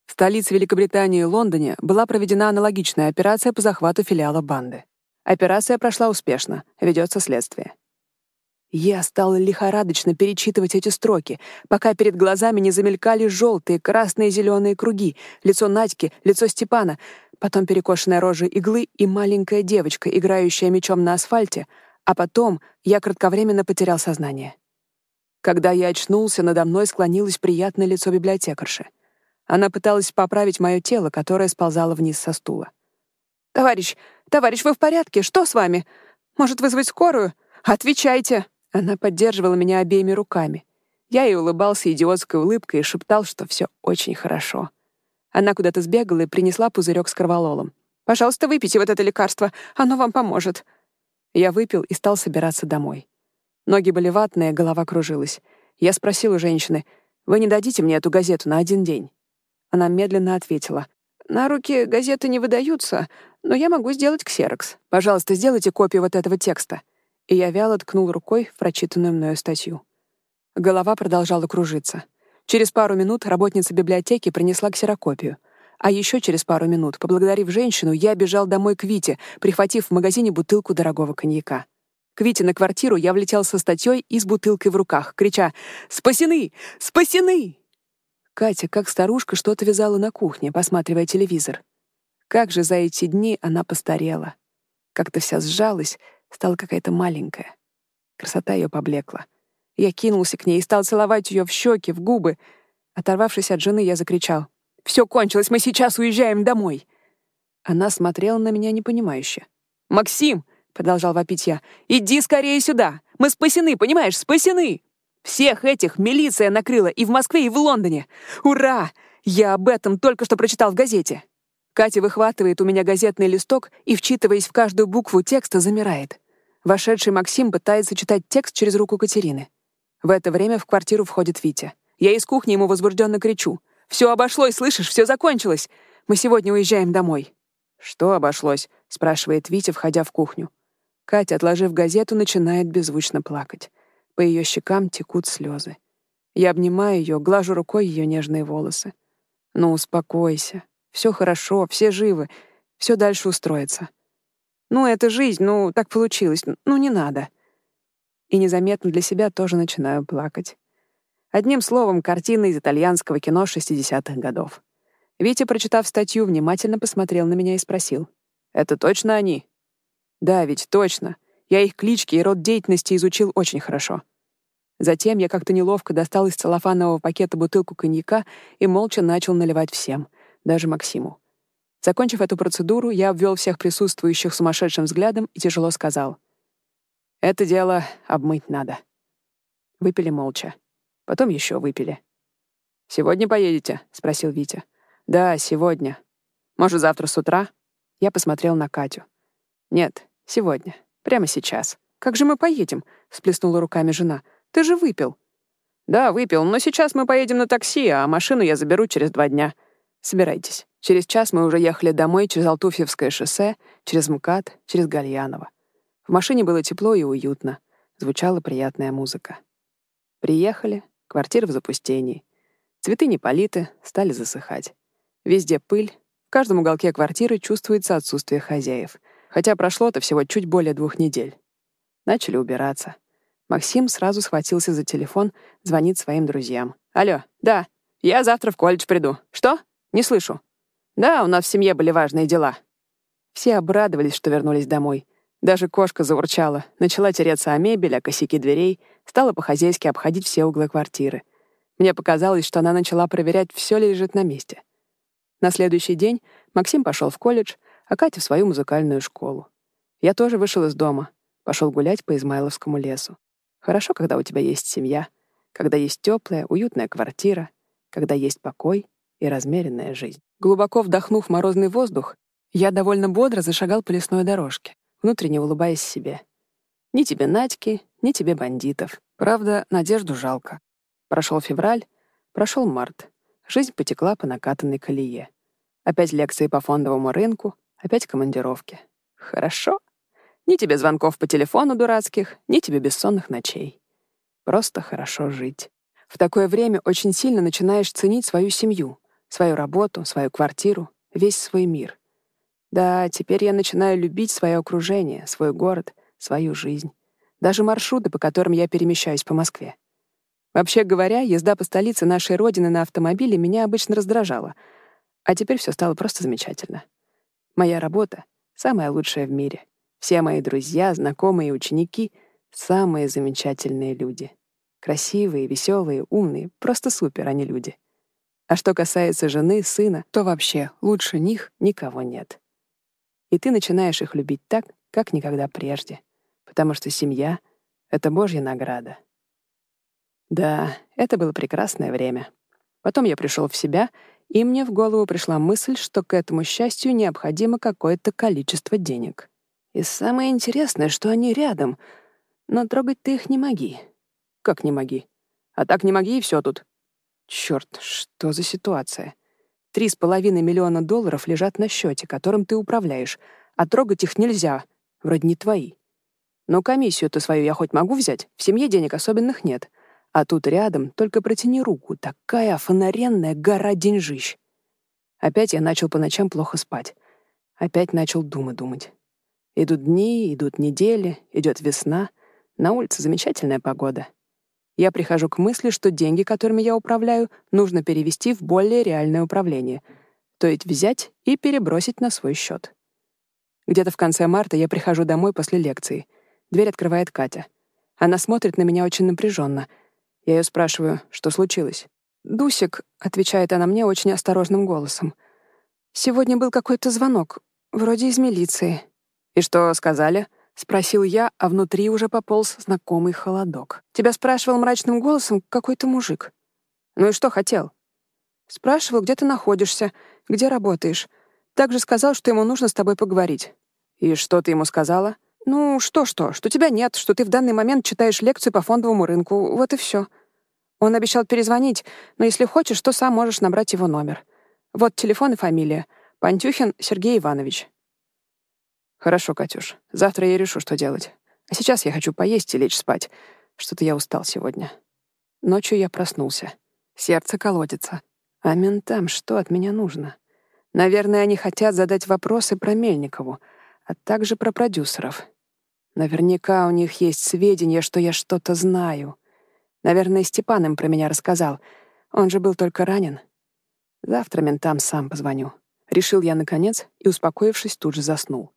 В столице Великобритании Лондоне была проведена аналогичная операция по захвату филиала банды. Операция прошла успешно, ведется следствие. Я стал лихорадочно перечитывать эти строки, пока перед глазами не замелькали желтые, красные, зеленые круги, лицо Надьки, лицо Степана, потом перекошенная рожа иглы и маленькая девочка, играющая мечом на асфальте, а потом я кратковременно потерял сознание. Когда я очнулся, надо мной склонилось приятное лицо библиотекарши. Она пыталась поправить мое тело, которое сползало вниз со стула. «Товарищ, товарищ, вы в порядке? Что с вами? Может, вызвать скорую? Отвечайте!» Она поддерживала меня обеими руками. Я ей улыбался идиотской улыбкой и шептал, что все очень хорошо. Она куда-то сбегала и принесла пузырек с корвалолом. «Пожалуйста, выпейте вот это лекарство, оно вам поможет». Я выпил и стал собираться домой. Ноги были ватные, голова кружилась. Я спросил у женщины, «Вы не дадите мне эту газету на один день?» Она медленно ответила, «На руки газеты не выдаются, но я могу сделать ксерокс. Пожалуйста, сделайте копию вот этого текста» и я вяло ткнул рукой в прочитанную мною статью. Голова продолжала кружиться. Через пару минут работница библиотеки принесла ксерокопию. А еще через пару минут, поблагодарив женщину, я бежал домой к Вите, прихватив в магазине бутылку дорогого коньяка. К Вите на квартиру я влетел со статьей и с бутылкой в руках, крича «Спасены! Спасены!» Катя, как старушка, что-то вязала на кухне, посматривая телевизор. Как же за эти дни она постарела. Как-то вся сжалась, стала какая-то маленькая. Красота ее поблекла. Я кинулся к ней и стал целовать ее в щеки, в губы. Оторвавшись от жены, я закричал. «Все кончилось, мы сейчас уезжаем домой!» Она смотрела на меня непонимающе. «Максим!» — продолжал вопить я. «Иди скорее сюда! Мы спасены, понимаешь, спасены! Всех этих милиция накрыла и в Москве, и в Лондоне! Ура! Я об этом только что прочитал в газете!» Катя выхватывает у меня газетный листок и, вчитываясь в каждую букву текста, замирает. Вошедший Максим пытается читать текст через руку Катерины. В это время в квартиру входит Витя. Я из кухни ему возбужденно кричу. «Все обошлось, слышишь? Все закончилось! Мы сегодня уезжаем домой!» «Что обошлось?» — спрашивает Витя, входя в кухню. Катя, отложив газету, начинает беззвучно плакать. По ее щекам текут слезы. Я обнимаю ее, глажу рукой ее нежные волосы. «Ну, успокойся. Все хорошо, все живы, все дальше устроится. Ну, это жизнь, ну, так получилось, ну, не надо. И незаметно для себя тоже начинаю плакать. Одним словом, картина из итальянского кино 60-х годов. Витя, прочитав статью, внимательно посмотрел на меня и спросил. «Это точно они?» «Да, ведь точно. Я их клички и род деятельности изучил очень хорошо. Затем я как-то неловко достал из целлофанового пакета бутылку коньяка и молча начал наливать всем, даже Максиму. Закончив эту процедуру, я обвел всех присутствующих сумасшедшим взглядом и тяжело сказал. «Это дело обмыть надо». Выпили молча. Потом еще выпили. «Сегодня поедете?» — спросил Витя. «Да, сегодня. Может, завтра с утра?» Я посмотрел на Катю. «Нет, сегодня. Прямо сейчас». «Как же мы поедем?» — всплеснула руками жена. «Ты же выпил». «Да, выпил, но сейчас мы поедем на такси, а машину я заберу через два дня. Собирайтесь». Через час мы уже ехали домой через Алтуфьевское шоссе, через МКАД, через Гальяново. В машине было тепло и уютно. Звучала приятная музыка. Приехали, квартира в запустении. Цветы не политы, стали засыхать. Везде пыль, в каждом уголке квартиры чувствуется отсутствие хозяев. Хотя прошло-то всего чуть более двух недель. Начали убираться. Максим сразу схватился за телефон, звонит своим друзьям. «Алло, да, я завтра в колледж приду. Что? Не слышу». Да, у нас в семье были важные дела. Все обрадовались, что вернулись домой. Даже кошка заурчала, начала тереться о мебель, о косяки дверей, стала по-хозяйски обходить все углы квартиры. Мне показалось, что она начала проверять, все ли лежит на месте. На следующий день Максим пошел в колледж, а Катя в свою музыкальную школу. Я тоже вышел из дома, пошел гулять по Измайловскому лесу. Хорошо, когда у тебя есть семья, когда есть теплая, уютная квартира, когда есть покой и размеренная жизнь. Глубоко вдохнув морозный воздух, я довольно бодро зашагал по лесной дорожке, внутренне улыбаясь себе. Ни тебе Надьки, ни тебе бандитов. Правда, надежду жалко. Прошел февраль, прошел март. Жизнь потекла по накатанной колее. Опять лекции по фондовому рынку, опять командировки. Хорошо. Ни тебе звонков по телефону дурацких, ни тебе бессонных ночей. Просто хорошо жить. В такое время очень сильно начинаешь ценить свою семью, свою работу, свою квартиру, весь свой мир. Да, теперь я начинаю любить свое окружение, свой город, свою жизнь. Даже маршруты, по которым я перемещаюсь по Москве. Вообще говоря, езда по столице нашей родины на автомобиле меня обычно раздражала, а теперь все стало просто замечательно. Моя работа — самая лучшая в мире. Все мои друзья, знакомые и ученики — самые замечательные люди. Красивые, веселые, умные, просто супер они люди. А что касается жены, сына, то вообще лучше них никого нет. И ты начинаешь их любить так, как никогда прежде, потому что семья — это Божья награда. Да, это было прекрасное время. Потом я пришел в себя, и мне в голову пришла мысль, что к этому счастью необходимо какое-то количество денег. И самое интересное, что они рядом, но трогать ты их не моги. Как не моги? А так не моги, и все тут. Черт, что за ситуация? Три с половиной миллиона долларов лежат на счете, которым ты управляешь, а трогать их нельзя, вроде не твои. Но комиссию-то свою я хоть могу взять, в семье денег особенных нет. А тут рядом, только протяни руку, такая фонаренная гора деньжищ. Опять я начал по ночам плохо спать. Опять начал думы думать. Идут дни, идут недели, идет весна. На улице замечательная погода я прихожу к мысли, что деньги, которыми я управляю, нужно перевести в более реальное управление, то есть взять и перебросить на свой счет. Где-то в конце марта я прихожу домой после лекции. Дверь открывает Катя. Она смотрит на меня очень напряженно. Я ее спрашиваю, что случилось. «Дусик», — отвечает она мне очень осторожным голосом. «Сегодня был какой-то звонок, вроде из милиции». «И что сказали?» — спросил я, а внутри уже пополз знакомый холодок. «Тебя спрашивал мрачным голосом какой-то мужик». «Ну и что хотел?» «Спрашивал, где ты находишься, где работаешь. Также сказал, что ему нужно с тобой поговорить». «И что ты ему сказала?» «Ну, что-что, что тебя нет, что ты в данный момент читаешь лекцию по фондовому рынку, вот и все. Он обещал перезвонить, но если хочешь, то сам можешь набрать его номер. Вот телефон и фамилия. Пантюхин Сергей Иванович. «Хорошо, Катюш. Завтра я решу, что делать. А сейчас я хочу поесть и лечь спать. Что-то я устал сегодня». Ночью я проснулся. Сердце колотится. А ментам что от меня нужно? Наверное, они хотят задать вопросы про Мельникову, а также про продюсеров. Наверняка у них есть сведения, что я что-то знаю. Наверное, Степан им про меня рассказал. Он же был только ранен. Завтра ментам сам позвоню. Решил я наконец и, успокоившись, тут же заснул.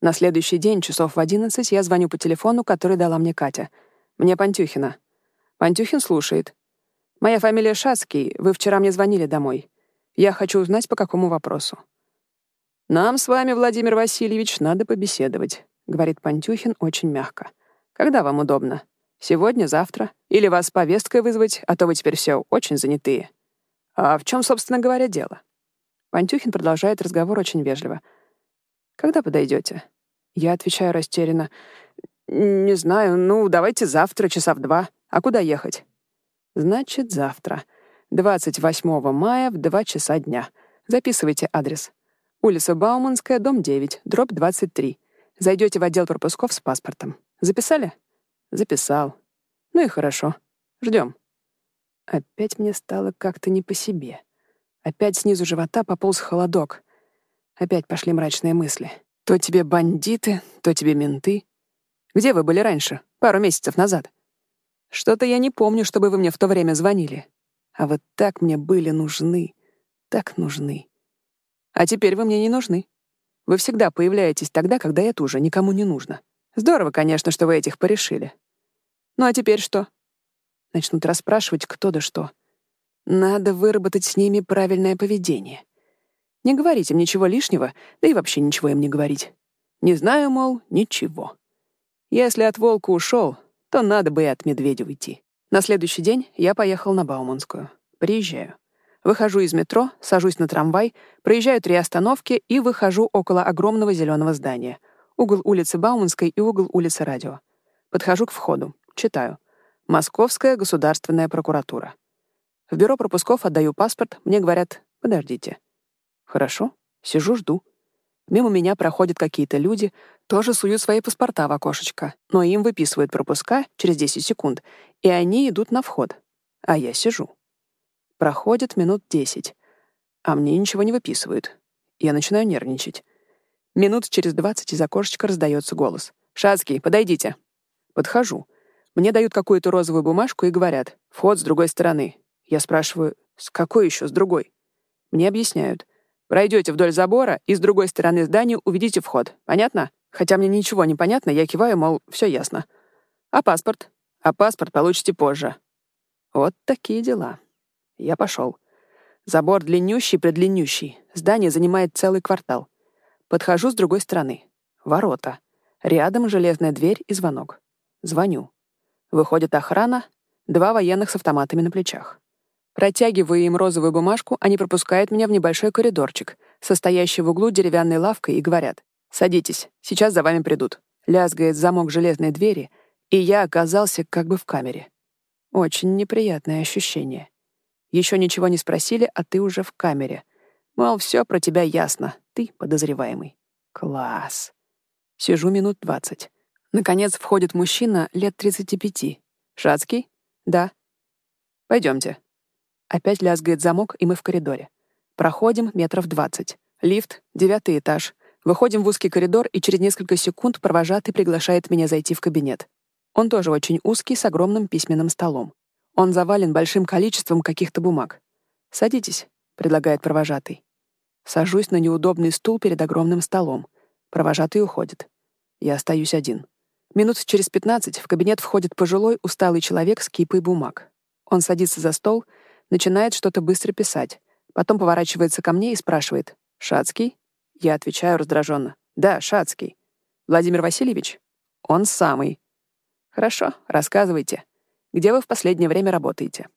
На следующий день, часов в одиннадцать, я звоню по телефону, который дала мне Катя. Мне Пантюхина. Пантюхин слушает. «Моя фамилия Шацкий. Вы вчера мне звонили домой. Я хочу узнать, по какому вопросу». «Нам с вами, Владимир Васильевич, надо побеседовать», — говорит Пантюхин очень мягко. «Когда вам удобно? Сегодня, завтра? Или вас повесткой вызвать, а то вы теперь все очень занятые?» «А в чем, собственно говоря, дело?» Пантюхин продолжает разговор очень вежливо. «Когда подойдете?» Я отвечаю растерянно. «Не знаю, ну, давайте завтра, часа в два. А куда ехать?» «Значит, завтра. 28 мая в 2 часа дня. Записывайте адрес. Улица Бауманская, дом 9, дробь 23. Зайдете в отдел пропусков с паспортом. Записали?» «Записал. Ну и хорошо. Ждем. Опять мне стало как-то не по себе. Опять снизу живота пополз холодок. Опять пошли мрачные мысли. То тебе бандиты, то тебе менты. Где вы были раньше? Пару месяцев назад. Что-то я не помню, чтобы вы мне в то время звонили. А вот так мне были нужны. Так нужны. А теперь вы мне не нужны. Вы всегда появляетесь тогда, когда это уже никому не нужно. Здорово, конечно, что вы этих порешили. Ну а теперь что? Начнут расспрашивать кто да что. Надо выработать с ними правильное поведение. Не говорить им ничего лишнего, да и вообще ничего им не говорить. Не знаю, мол, ничего. Если от волка ушел, то надо бы и от медведя уйти. На следующий день я поехал на Бауманскую. Приезжаю. Выхожу из метро, сажусь на трамвай, проезжаю три остановки и выхожу около огромного зеленого здания. Угол улицы Бауманской и угол улицы Радио. Подхожу к входу. Читаю. Московская государственная прокуратура. В бюро пропусков отдаю паспорт, мне говорят «подождите». Хорошо, сижу, жду. Мимо меня проходят какие-то люди, тоже суют свои паспорта в окошечко, но им выписывают пропуска через 10 секунд, и они идут на вход. А я сижу. Проходит минут 10, а мне ничего не выписывают. Я начинаю нервничать. Минут через 20 из окошечка раздается голос. «Шацкий, подойдите». Подхожу. Мне дают какую-то розовую бумажку и говорят «вход с другой стороны». Я спрашиваю «с какой еще с другой?» Мне объясняют Пройдете вдоль забора и с другой стороны здания увидите вход. Понятно? Хотя мне ничего не понятно, я киваю, мол, все ясно. А паспорт? А паспорт получите позже. Вот такие дела. Я пошел. Забор длиннющий-предлиннющий. Здание занимает целый квартал. Подхожу с другой стороны. Ворота. Рядом железная дверь и звонок. Звоню. Выходит охрана, два военных с автоматами на плечах. Протягиваю им розовую бумажку, они пропускают меня в небольшой коридорчик, состоящий в углу деревянной лавкой, и говорят «Садитесь, сейчас за вами придут». Лязгает замок железной двери, и я оказался как бы в камере. Очень неприятное ощущение. Еще ничего не спросили, а ты уже в камере. Мол, все про тебя ясно, ты подозреваемый. Класс. Сижу минут двадцать. Наконец входит мужчина лет тридцати пяти. Шацкий? Да. Пойдемте. Опять лязгает замок, и мы в коридоре. Проходим метров двадцать. Лифт, девятый этаж. Выходим в узкий коридор, и через несколько секунд провожатый приглашает меня зайти в кабинет. Он тоже очень узкий, с огромным письменным столом. Он завален большим количеством каких-то бумаг. «Садитесь», — предлагает провожатый. Сажусь на неудобный стул перед огромным столом. Провожатый уходит. Я остаюсь один. Минут через пятнадцать в кабинет входит пожилой, усталый человек с кипой бумаг. Он садится за стол — Начинает что-то быстро писать. Потом поворачивается ко мне и спрашивает. «Шацкий?» Я отвечаю раздраженно. «Да, Шацкий». «Владимир Васильевич?» «Он самый». «Хорошо, рассказывайте. Где вы в последнее время работаете?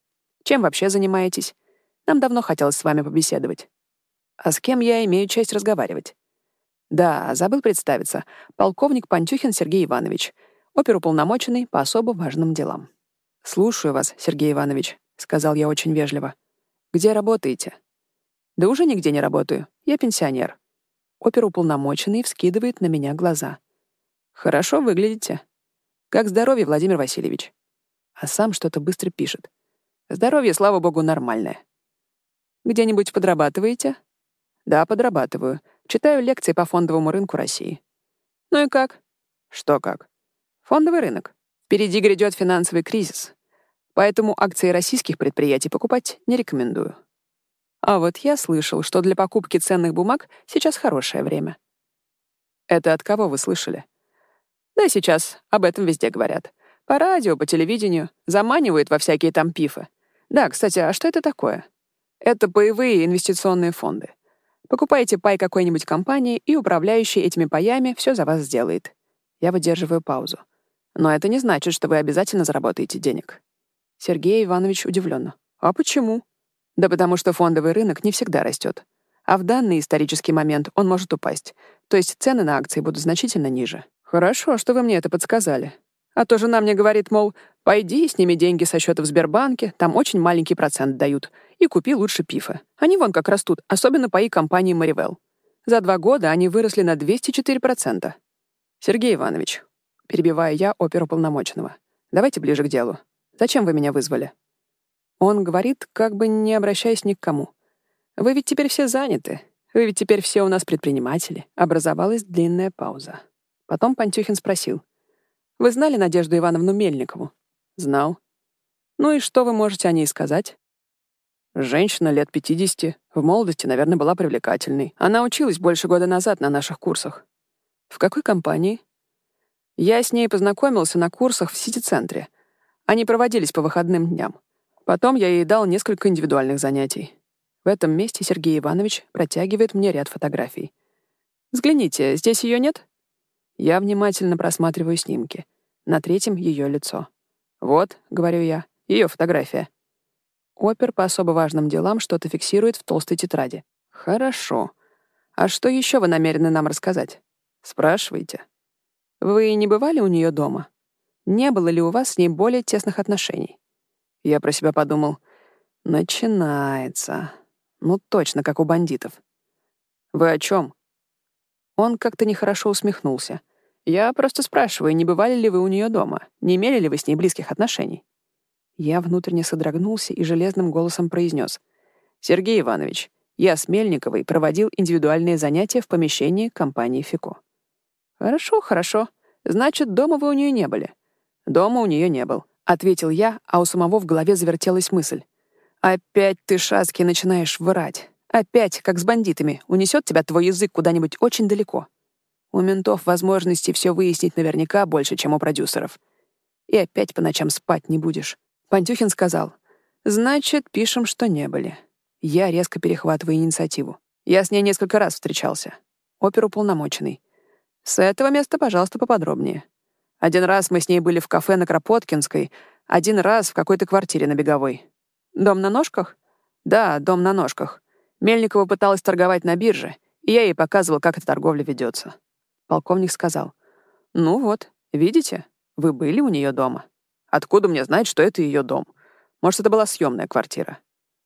Чем вообще занимаетесь? Нам давно хотелось с вами побеседовать». «А с кем я имею честь разговаривать?» «Да, забыл представиться. Полковник Пантюхин Сергей Иванович, оперуполномоченный по особо важным делам». «Слушаю вас, Сергей Иванович», сказал я очень вежливо. «Где работаете?» «Да уже нигде не работаю. Я пенсионер». Оперуполномоченный вскидывает на меня глаза. «Хорошо выглядите. Как здоровье, Владимир Васильевич?» А сам что-то быстро пишет. «Здоровье, слава богу, нормальное». «Где-нибудь подрабатываете?» «Да, подрабатываю. Читаю лекции по фондовому рынку России». «Ну и как?» «Что как?» «Фондовый рынок. Впереди грядет финансовый кризис. Поэтому акции российских предприятий покупать не рекомендую. А вот я слышал, что для покупки ценных бумаг сейчас хорошее время. Это от кого вы слышали? Да сейчас об этом везде говорят. По радио, по телевидению. Заманивают во всякие там пифы. Да, кстати, а что это такое? Это паевые инвестиционные фонды. Покупаете пай какой-нибудь компании, и управляющий этими паями все за вас сделает. Я выдерживаю паузу. Но это не значит, что вы обязательно заработаете денег. Сергей Иванович удивленно. А почему? Да потому что фондовый рынок не всегда растет. А в данный исторический момент он может упасть. То есть цены на акции будут значительно ниже. Хорошо, что вы мне это подсказали. А то жена мне говорит, мол, пойди, сними деньги со счета в Сбербанке, там очень маленький процент дают, и купи лучше пифы. Они вон как растут, особенно по и компании Маривелл. За два года они выросли на 204%. Сергей Иванович, перебивая я оперуполномоченного, давайте ближе к делу. Зачем вы меня вызвали? Он говорит, как бы не обращаясь ни к кому. Вы ведь теперь все заняты. Вы ведь теперь все у нас предприниматели. Образовалась длинная пауза. Потом Пантюхин спросил. «Вы знали Надежду Ивановну Мельникову?» «Знал». «Ну и что вы можете о ней сказать?» Женщина лет 50, в молодости, наверное, была привлекательной. Она училась больше года назад на наших курсах. В какой компании? Я с ней познакомился на курсах в Сити-центре. Они проводились по выходным дням. Потом я ей дал несколько индивидуальных занятий. В этом месте Сергей Иванович протягивает мне ряд фотографий. «Взгляните, здесь ее нет?» Я внимательно просматриваю снимки. На третьем — ее лицо. «Вот», — говорю я, — ее фотография. Опер по особо важным делам что-то фиксирует в толстой тетради. «Хорошо. А что еще вы намерены нам рассказать?» «Спрашивайте». «Вы не бывали у нее дома? Не было ли у вас с ней более тесных отношений?» Я про себя подумал. «Начинается. Ну, точно, как у бандитов». «Вы о чем? Он как-то нехорошо усмехнулся. Я просто спрашиваю, не бывали ли вы у нее дома? Не имели ли вы с ней близких отношений? Я внутренне содрогнулся и железным голосом произнес: «Сергей Иванович, я с Мельниковой проводил индивидуальные занятия в помещении компании «Фико». «Хорошо, хорошо. Значит, дома вы у нее не были?» «Дома у нее не был», — ответил я, а у самого в голове завертелась мысль. «Опять ты, Шаски, начинаешь врать. Опять, как с бандитами, унесет тебя твой язык куда-нибудь очень далеко». У ментов возможности все выяснить наверняка больше, чем у продюсеров. И опять по ночам спать не будешь. Пантюхин сказал, «Значит, пишем, что не были». Я резко перехватываю инициативу. Я с ней несколько раз встречался. Оперуполномоченный. С этого места, пожалуйста, поподробнее. Один раз мы с ней были в кафе на Кропоткинской, один раз в какой-то квартире на Беговой. Дом на ножках? Да, дом на ножках. Мельникова пыталась торговать на бирже, и я ей показывал, как эта торговля ведется. Полковник сказал. «Ну вот, видите, вы были у нее дома. Откуда мне знать, что это ее дом? Может, это была съемная квартира?»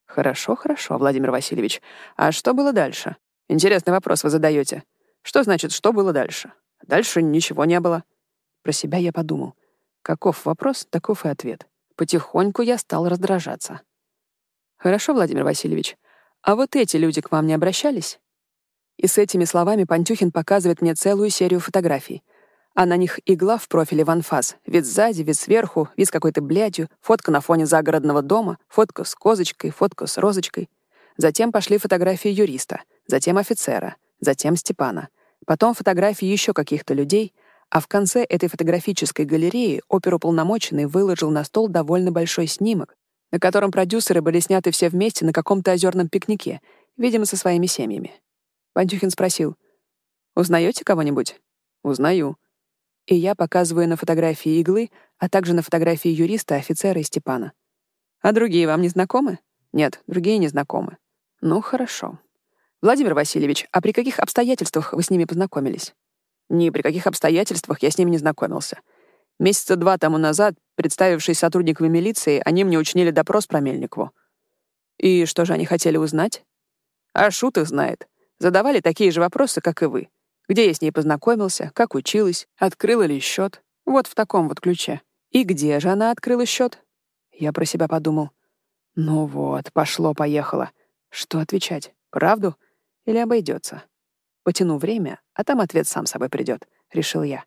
«Хорошо, хорошо, Владимир Васильевич. А что было дальше? Интересный вопрос вы задаете. Что значит, что было дальше? Дальше ничего не было». Про себя я подумал. Каков вопрос, таков и ответ. Потихоньку я стал раздражаться. «Хорошо, Владимир Васильевич. А вот эти люди к вам не обращались?» И с этими словами Пантюхин показывает мне целую серию фотографий. А на них игла в профиле в анфас. Вид сзади, вид сверху, вид с какой-то блядью, фотка на фоне загородного дома, фотка с козочкой, фотка с розочкой. Затем пошли фотографии юриста, затем офицера, затем Степана. Потом фотографии еще каких-то людей, а в конце этой фотографической галереи оперуполномоченный выложил на стол довольно большой снимок, на котором продюсеры были сняты все вместе на каком-то озерном пикнике, видимо, со своими семьями. Пантюхин спросил. «Узнаете кого-нибудь?» «Узнаю». И я показываю на фотографии иглы, а также на фотографии юриста, офицера и Степана. «А другие вам не знакомы?» «Нет, другие не знакомы». «Ну, хорошо». «Владимир Васильевич, а при каких обстоятельствах вы с ними познакомились?» «Ни при каких обстоятельствах я с ними не знакомился. Месяца два тому назад, представившись сотрудниками милиции, они мне учинили допрос про Мельникову». «И что же они хотели узнать?» «А шут их знает. Задавали такие же вопросы, как и вы. Где я с ней познакомился, как училась, открыла ли счет. Вот в таком вот ключе. И где же она открыла счет? Я про себя подумал. Ну вот, пошло-поехало. Что отвечать? Правду? Или обойдется? Потяну время, а там ответ сам собой придет, решил я.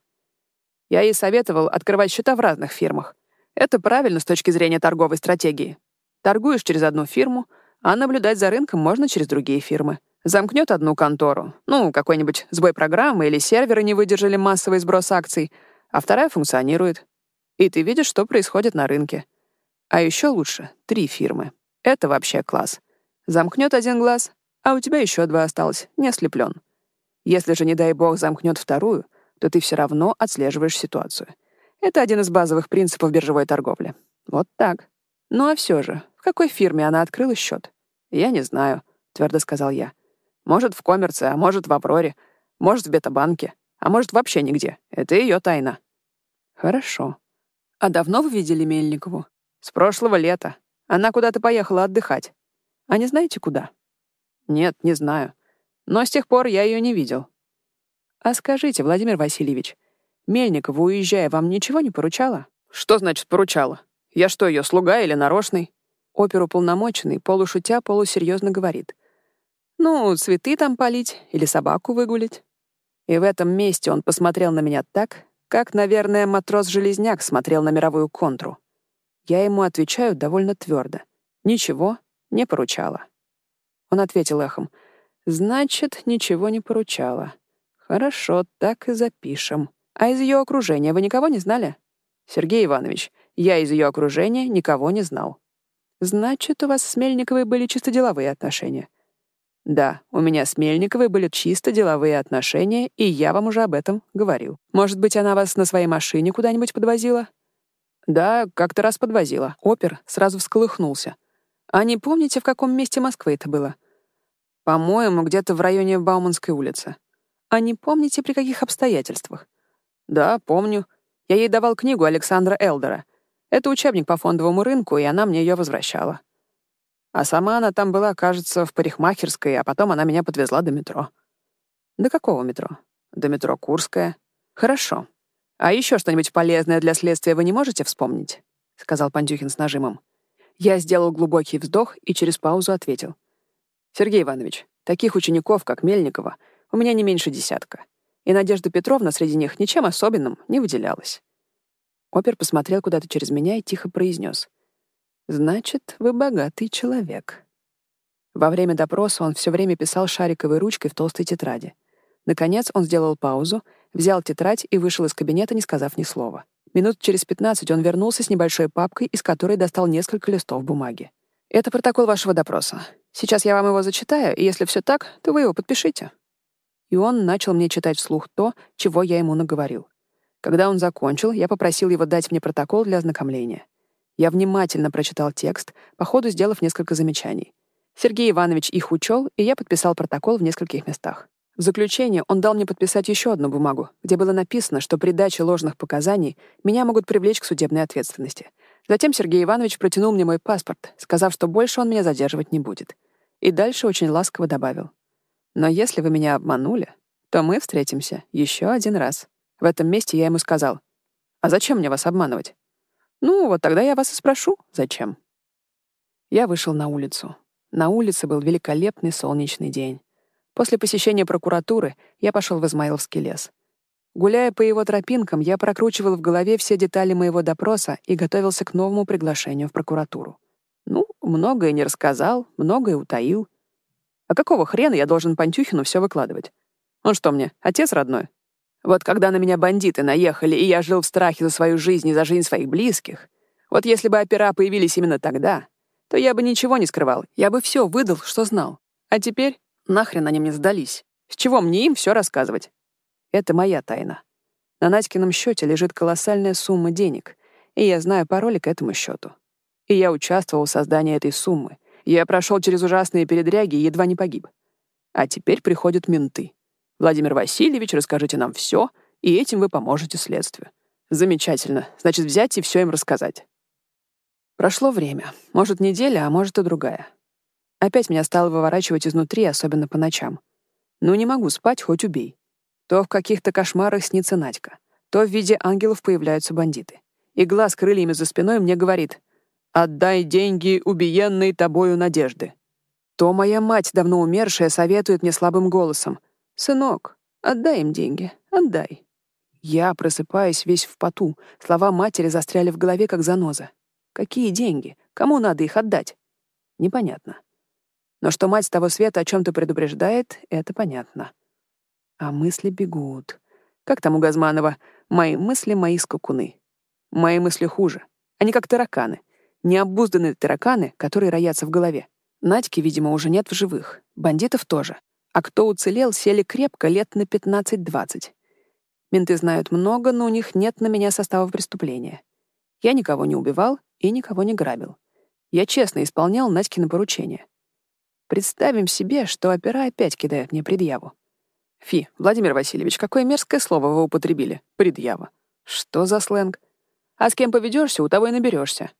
Я ей советовал открывать счета в разных фирмах. Это правильно с точки зрения торговой стратегии. Торгуешь через одну фирму, а наблюдать за рынком можно через другие фирмы. Замкнет одну контору, ну, какой-нибудь сбой программы или серверы не выдержали массовый сброс акций, а вторая функционирует. И ты видишь, что происходит на рынке. А еще лучше — три фирмы. Это вообще класс. Замкнет один глаз, а у тебя еще два осталось, не ослеплен. Если же, не дай бог, замкнет вторую, то ты все равно отслеживаешь ситуацию. Это один из базовых принципов биржевой торговли. Вот так. Ну а все же, в какой фирме она открыла счет? Я не знаю, твердо сказал я. Может, в коммерце, а может, в Авроре, может, в Бетабанке, а может, вообще нигде. Это ее тайна. Хорошо. А давно вы видели Мельникову? С прошлого лета. Она куда-то поехала отдыхать. А не знаете, куда? Нет, не знаю. Но с тех пор я ее не видел. А скажите, Владимир Васильевич, Мельникова, уезжая, вам ничего не поручала? Что значит поручала? Я что, ее слуга или нарочный? Оперуполномоченный, полушутя, полусерьезно говорит. Ну, цветы там полить или собаку выгулить. И в этом месте он посмотрел на меня так, как, наверное, матрос-железняк смотрел на мировую контру. Я ему отвечаю довольно твердо. Ничего не поручала. Он ответил эхом. «Значит, ничего не поручала. Хорошо, так и запишем. А из ее окружения вы никого не знали?» «Сергей Иванович, я из ее окружения никого не знал». «Значит, у вас с Мельниковой были чисто деловые отношения?» «Да, у меня с Мельниковой были чисто деловые отношения, и я вам уже об этом говорил. Может быть, она вас на своей машине куда-нибудь подвозила?» «Да, как-то раз подвозила». Опер сразу всколыхнулся. «А не помните, в каком месте Москвы это было?» «По-моему, где-то в районе Бауманской улицы». «А не помните, при каких обстоятельствах?» «Да, помню. Я ей давал книгу Александра Элдера. Это учебник по фондовому рынку, и она мне ее возвращала. А сама она там была, кажется, в парикмахерской, а потом она меня подвезла до метро». «До какого метро?» «До метро Курская». «Хорошо. А еще что-нибудь полезное для следствия вы не можете вспомнить?» — сказал Пантюхин с нажимом. Я сделал глубокий вздох и через паузу ответил. «Сергей Иванович, таких учеников, как Мельникова, у меня не меньше десятка. И Надежда Петровна среди них ничем особенным не выделялась». Опер посмотрел куда-то через меня и тихо произнес. «Значит, вы богатый человек». Во время допроса он все время писал шариковой ручкой в толстой тетради. Наконец он сделал паузу, взял тетрадь и вышел из кабинета, не сказав ни слова. Минут через пятнадцать он вернулся с небольшой папкой, из которой достал несколько листов бумаги. «Это протокол вашего допроса. Сейчас я вам его зачитаю, и если все так, то вы его подпишите». И он начал мне читать вслух то, чего я ему наговорил. Когда он закончил, я попросил его дать мне протокол для ознакомления. Я внимательно прочитал текст, по ходу сделав несколько замечаний. Сергей Иванович их учел, и я подписал протокол в нескольких местах. В заключение он дал мне подписать еще одну бумагу, где было написано, что при даче ложных показаний меня могут привлечь к судебной ответственности. Затем Сергей Иванович протянул мне мой паспорт, сказав, что больше он меня задерживать не будет. И дальше очень ласково добавил. «Но если вы меня обманули, то мы встретимся еще один раз». В этом месте я ему сказал. «А зачем мне вас обманывать?» «Ну, вот тогда я вас и спрошу, зачем?» Я вышел на улицу. На улице был великолепный солнечный день. После посещения прокуратуры я пошел в Измайловский лес. Гуляя по его тропинкам, я прокручивал в голове все детали моего допроса и готовился к новому приглашению в прокуратуру. Ну, многое не рассказал, многое утаил. А какого хрена я должен Пантюхину все выкладывать? Он что мне, отец родной? Вот когда на меня бандиты наехали, и я жил в страхе за свою жизнь и за жизнь своих близких, вот если бы опера появились именно тогда, то я бы ничего не скрывал, я бы все выдал, что знал. А теперь Нахрен они мне сдались? С чего мне им все рассказывать? Это моя тайна. На Надькином счете лежит колоссальная сумма денег, и я знаю пароли к этому счету. И я участвовал в создании этой суммы. Я прошел через ужасные передряги и едва не погиб. А теперь приходят менты. Владимир Васильевич, расскажите нам все, и этим вы поможете следствию. Замечательно. Значит, взять и все им рассказать. Прошло время. Может, неделя, а может и другая. Опять меня стало выворачивать изнутри, особенно по ночам. Ну не могу спать, хоть убей. То в каких-то кошмарах снится Надька, то в виде ангелов появляются бандиты. Игла с крыльями за спиной мне говорит «Отдай деньги убиенной тобою надежды». То моя мать, давно умершая, советует мне слабым голосом «Сынок, отдай им деньги, отдай». Я просыпаюсь весь в поту, слова матери застряли в голове, как заноза. Какие деньги? Кому надо их отдать? Непонятно. Но что мать того света о чем-то предупреждает, это понятно. А мысли бегут. Как там у Газманова? «Мои мысли — мои скакуны». Мои мысли хуже. Они как тараканы. Необузданные тараканы, которые роятся в голове. Надьки, видимо, уже нет в живых. Бандитов тоже. А кто уцелел, сели крепко лет на 15-20. Менты знают много, но у них нет на меня состава преступления. Я никого не убивал и никого не грабил. Я честно исполнял Надькины поручения. Представим себе, что опера опять кидает мне предъяву. Фи, Владимир Васильевич, какое мерзкое слово вы употребили. Предъява. Что за сленг? А с кем поведешься, у того и наберешься.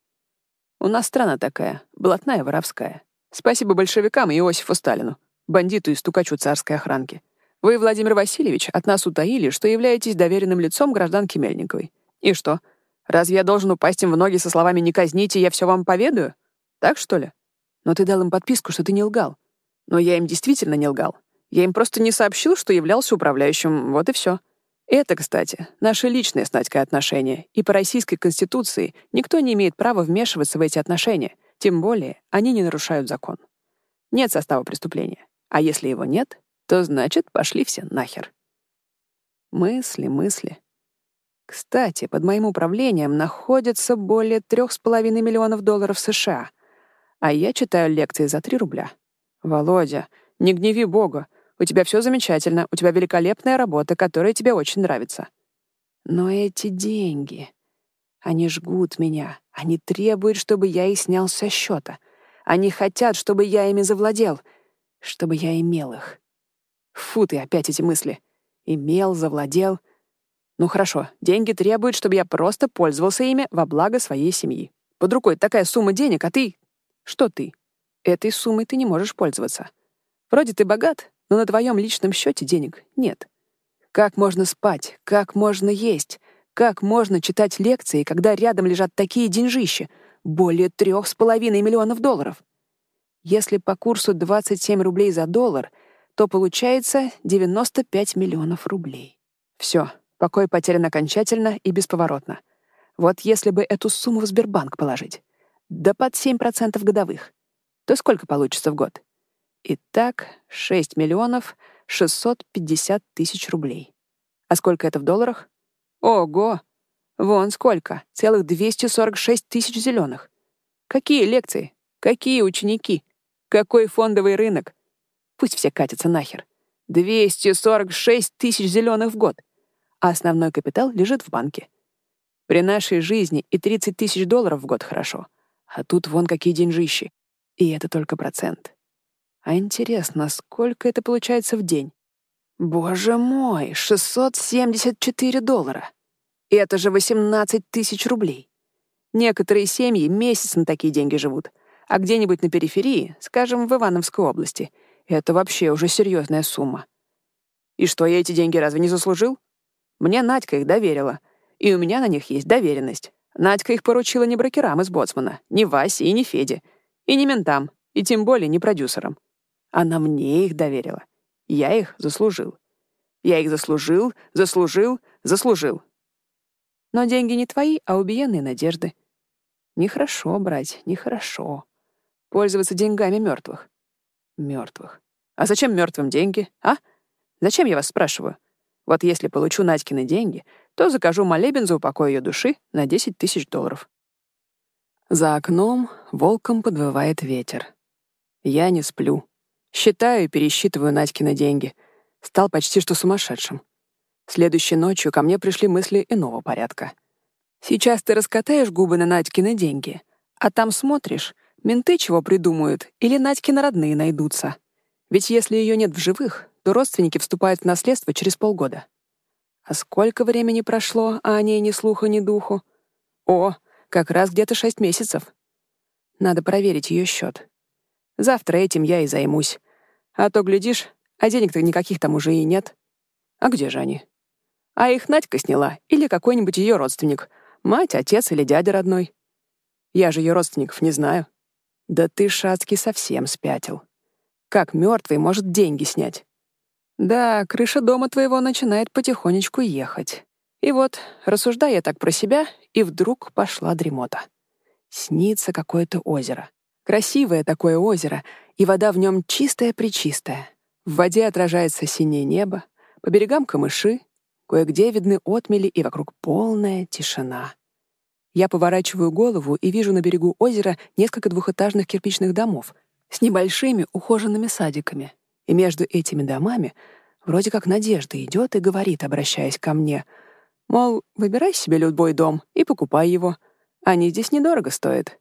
У нас страна такая, блатная воровская. Спасибо большевикам и Иосифу Сталину, бандиту и стукачу царской охранки. Вы, Владимир Васильевич, от нас утаили, что являетесь доверенным лицом гражданки Мельниковой. И что? Разве я должен упасть им в ноги со словами «не казните, я все вам поведаю»? Так, что ли? Но ты дал им подписку, что ты не лгал. Но я им действительно не лгал. Я им просто не сообщил, что являлся управляющим, вот и все. Это, кстати, наше личное с Надькой отношение, и по российской конституции никто не имеет права вмешиваться в эти отношения, тем более они не нарушают закон. Нет состава преступления. А если его нет, то значит, пошли все нахер. Мысли, мысли. Кстати, под моим управлением находится более трех с половиной миллионов долларов США, а я читаю лекции за три рубля. Володя, не гневи Бога. У тебя все замечательно, у тебя великолепная работа, которая тебе очень нравится. Но эти деньги, они жгут меня. Они требуют, чтобы я их снял со счета. Они хотят, чтобы я ими завладел, чтобы я имел их. Фу ты, опять эти мысли. Имел, завладел. Ну хорошо, деньги требуют, чтобы я просто пользовался ими во благо своей семьи. Под рукой такая сумма денег, а ты... Что ты? Этой суммой ты не можешь пользоваться. Вроде ты богат, но на твоем личном счете денег нет. Как можно спать? Как можно есть? Как можно читать лекции, когда рядом лежат такие деньжища? Более трех с половиной миллионов долларов. Если по курсу 27 рублей за доллар, то получается 95 миллионов рублей. Все, покой потерян окончательно и бесповоротно. Вот если бы эту сумму в Сбербанк положить, да под 7% годовых, то сколько получится в год? Итак, 6 миллионов 650 тысяч рублей. А сколько это в долларах? Ого! Вон сколько! Целых 246 тысяч зеленых. Какие лекции? Какие ученики? Какой фондовый рынок? Пусть все катятся нахер. 246 тысяч зеленых в год. А основной капитал лежит в банке. При нашей жизни и 30 тысяч долларов в год хорошо. А тут вон какие деньжищи. И это только процент. А интересно, сколько это получается в день? Боже мой, 674 доллара. Это же 18 тысяч рублей. Некоторые семьи месяц на такие деньги живут, а где-нибудь на периферии, скажем, в Ивановской области, это вообще уже серьезная сумма. И что, я эти деньги разве не заслужил? Мне Надька их доверила, и у меня на них есть доверенность. Надька их поручила не брокерам из Боцмана, не Васе и не Феде, и не ментам, и тем более не продюсерам. Она мне их доверила. Я их заслужил. Я их заслужил, заслужил, заслужил. Но деньги не твои, а убиенные надежды. Нехорошо брать, нехорошо. Пользоваться деньгами мертвых. Мертвых. А зачем мертвым деньги, а? Зачем я вас спрашиваю? Вот если получу Надькины деньги, то закажу молебен за упокой ее души на 10 тысяч долларов. За окном волком подвывает ветер. Я не сплю. Считаю и пересчитываю Надькины деньги. Стал почти что сумасшедшим. Следующей ночью ко мне пришли мысли иного порядка. Сейчас ты раскатаешь губы на Надькины деньги, а там смотришь, менты чего придумают или Надькины родные найдутся. Ведь если ее нет в живых, то родственники вступают в наследство через полгода. А сколько времени прошло, а о ней ни слуха, ни духу? О, как раз где-то шесть месяцев. Надо проверить ее счет. Завтра этим я и займусь. А то, глядишь, а денег-то никаких там уже и нет. А где же они? А их Надька сняла или какой-нибудь ее родственник. Мать, отец или дядя родной. Я же ее родственников не знаю. Да ты, Шацкий, совсем спятил. Как мертвый может деньги снять? Да, крыша дома твоего начинает потихонечку ехать. И вот, рассуждая так про себя, и вдруг пошла дремота. Снится какое-то озеро. Красивое такое озеро, и вода в нем чистая-пречистая. В воде отражается синее небо, по берегам камыши, кое-где видны отмели, и вокруг полная тишина. Я поворачиваю голову и вижу на берегу озера несколько двухэтажных кирпичных домов с небольшими ухоженными садиками. И между этими домами вроде как Надежда идет и говорит, обращаясь ко мне, мол, выбирай себе любой дом и покупай его. Они здесь недорого стоят.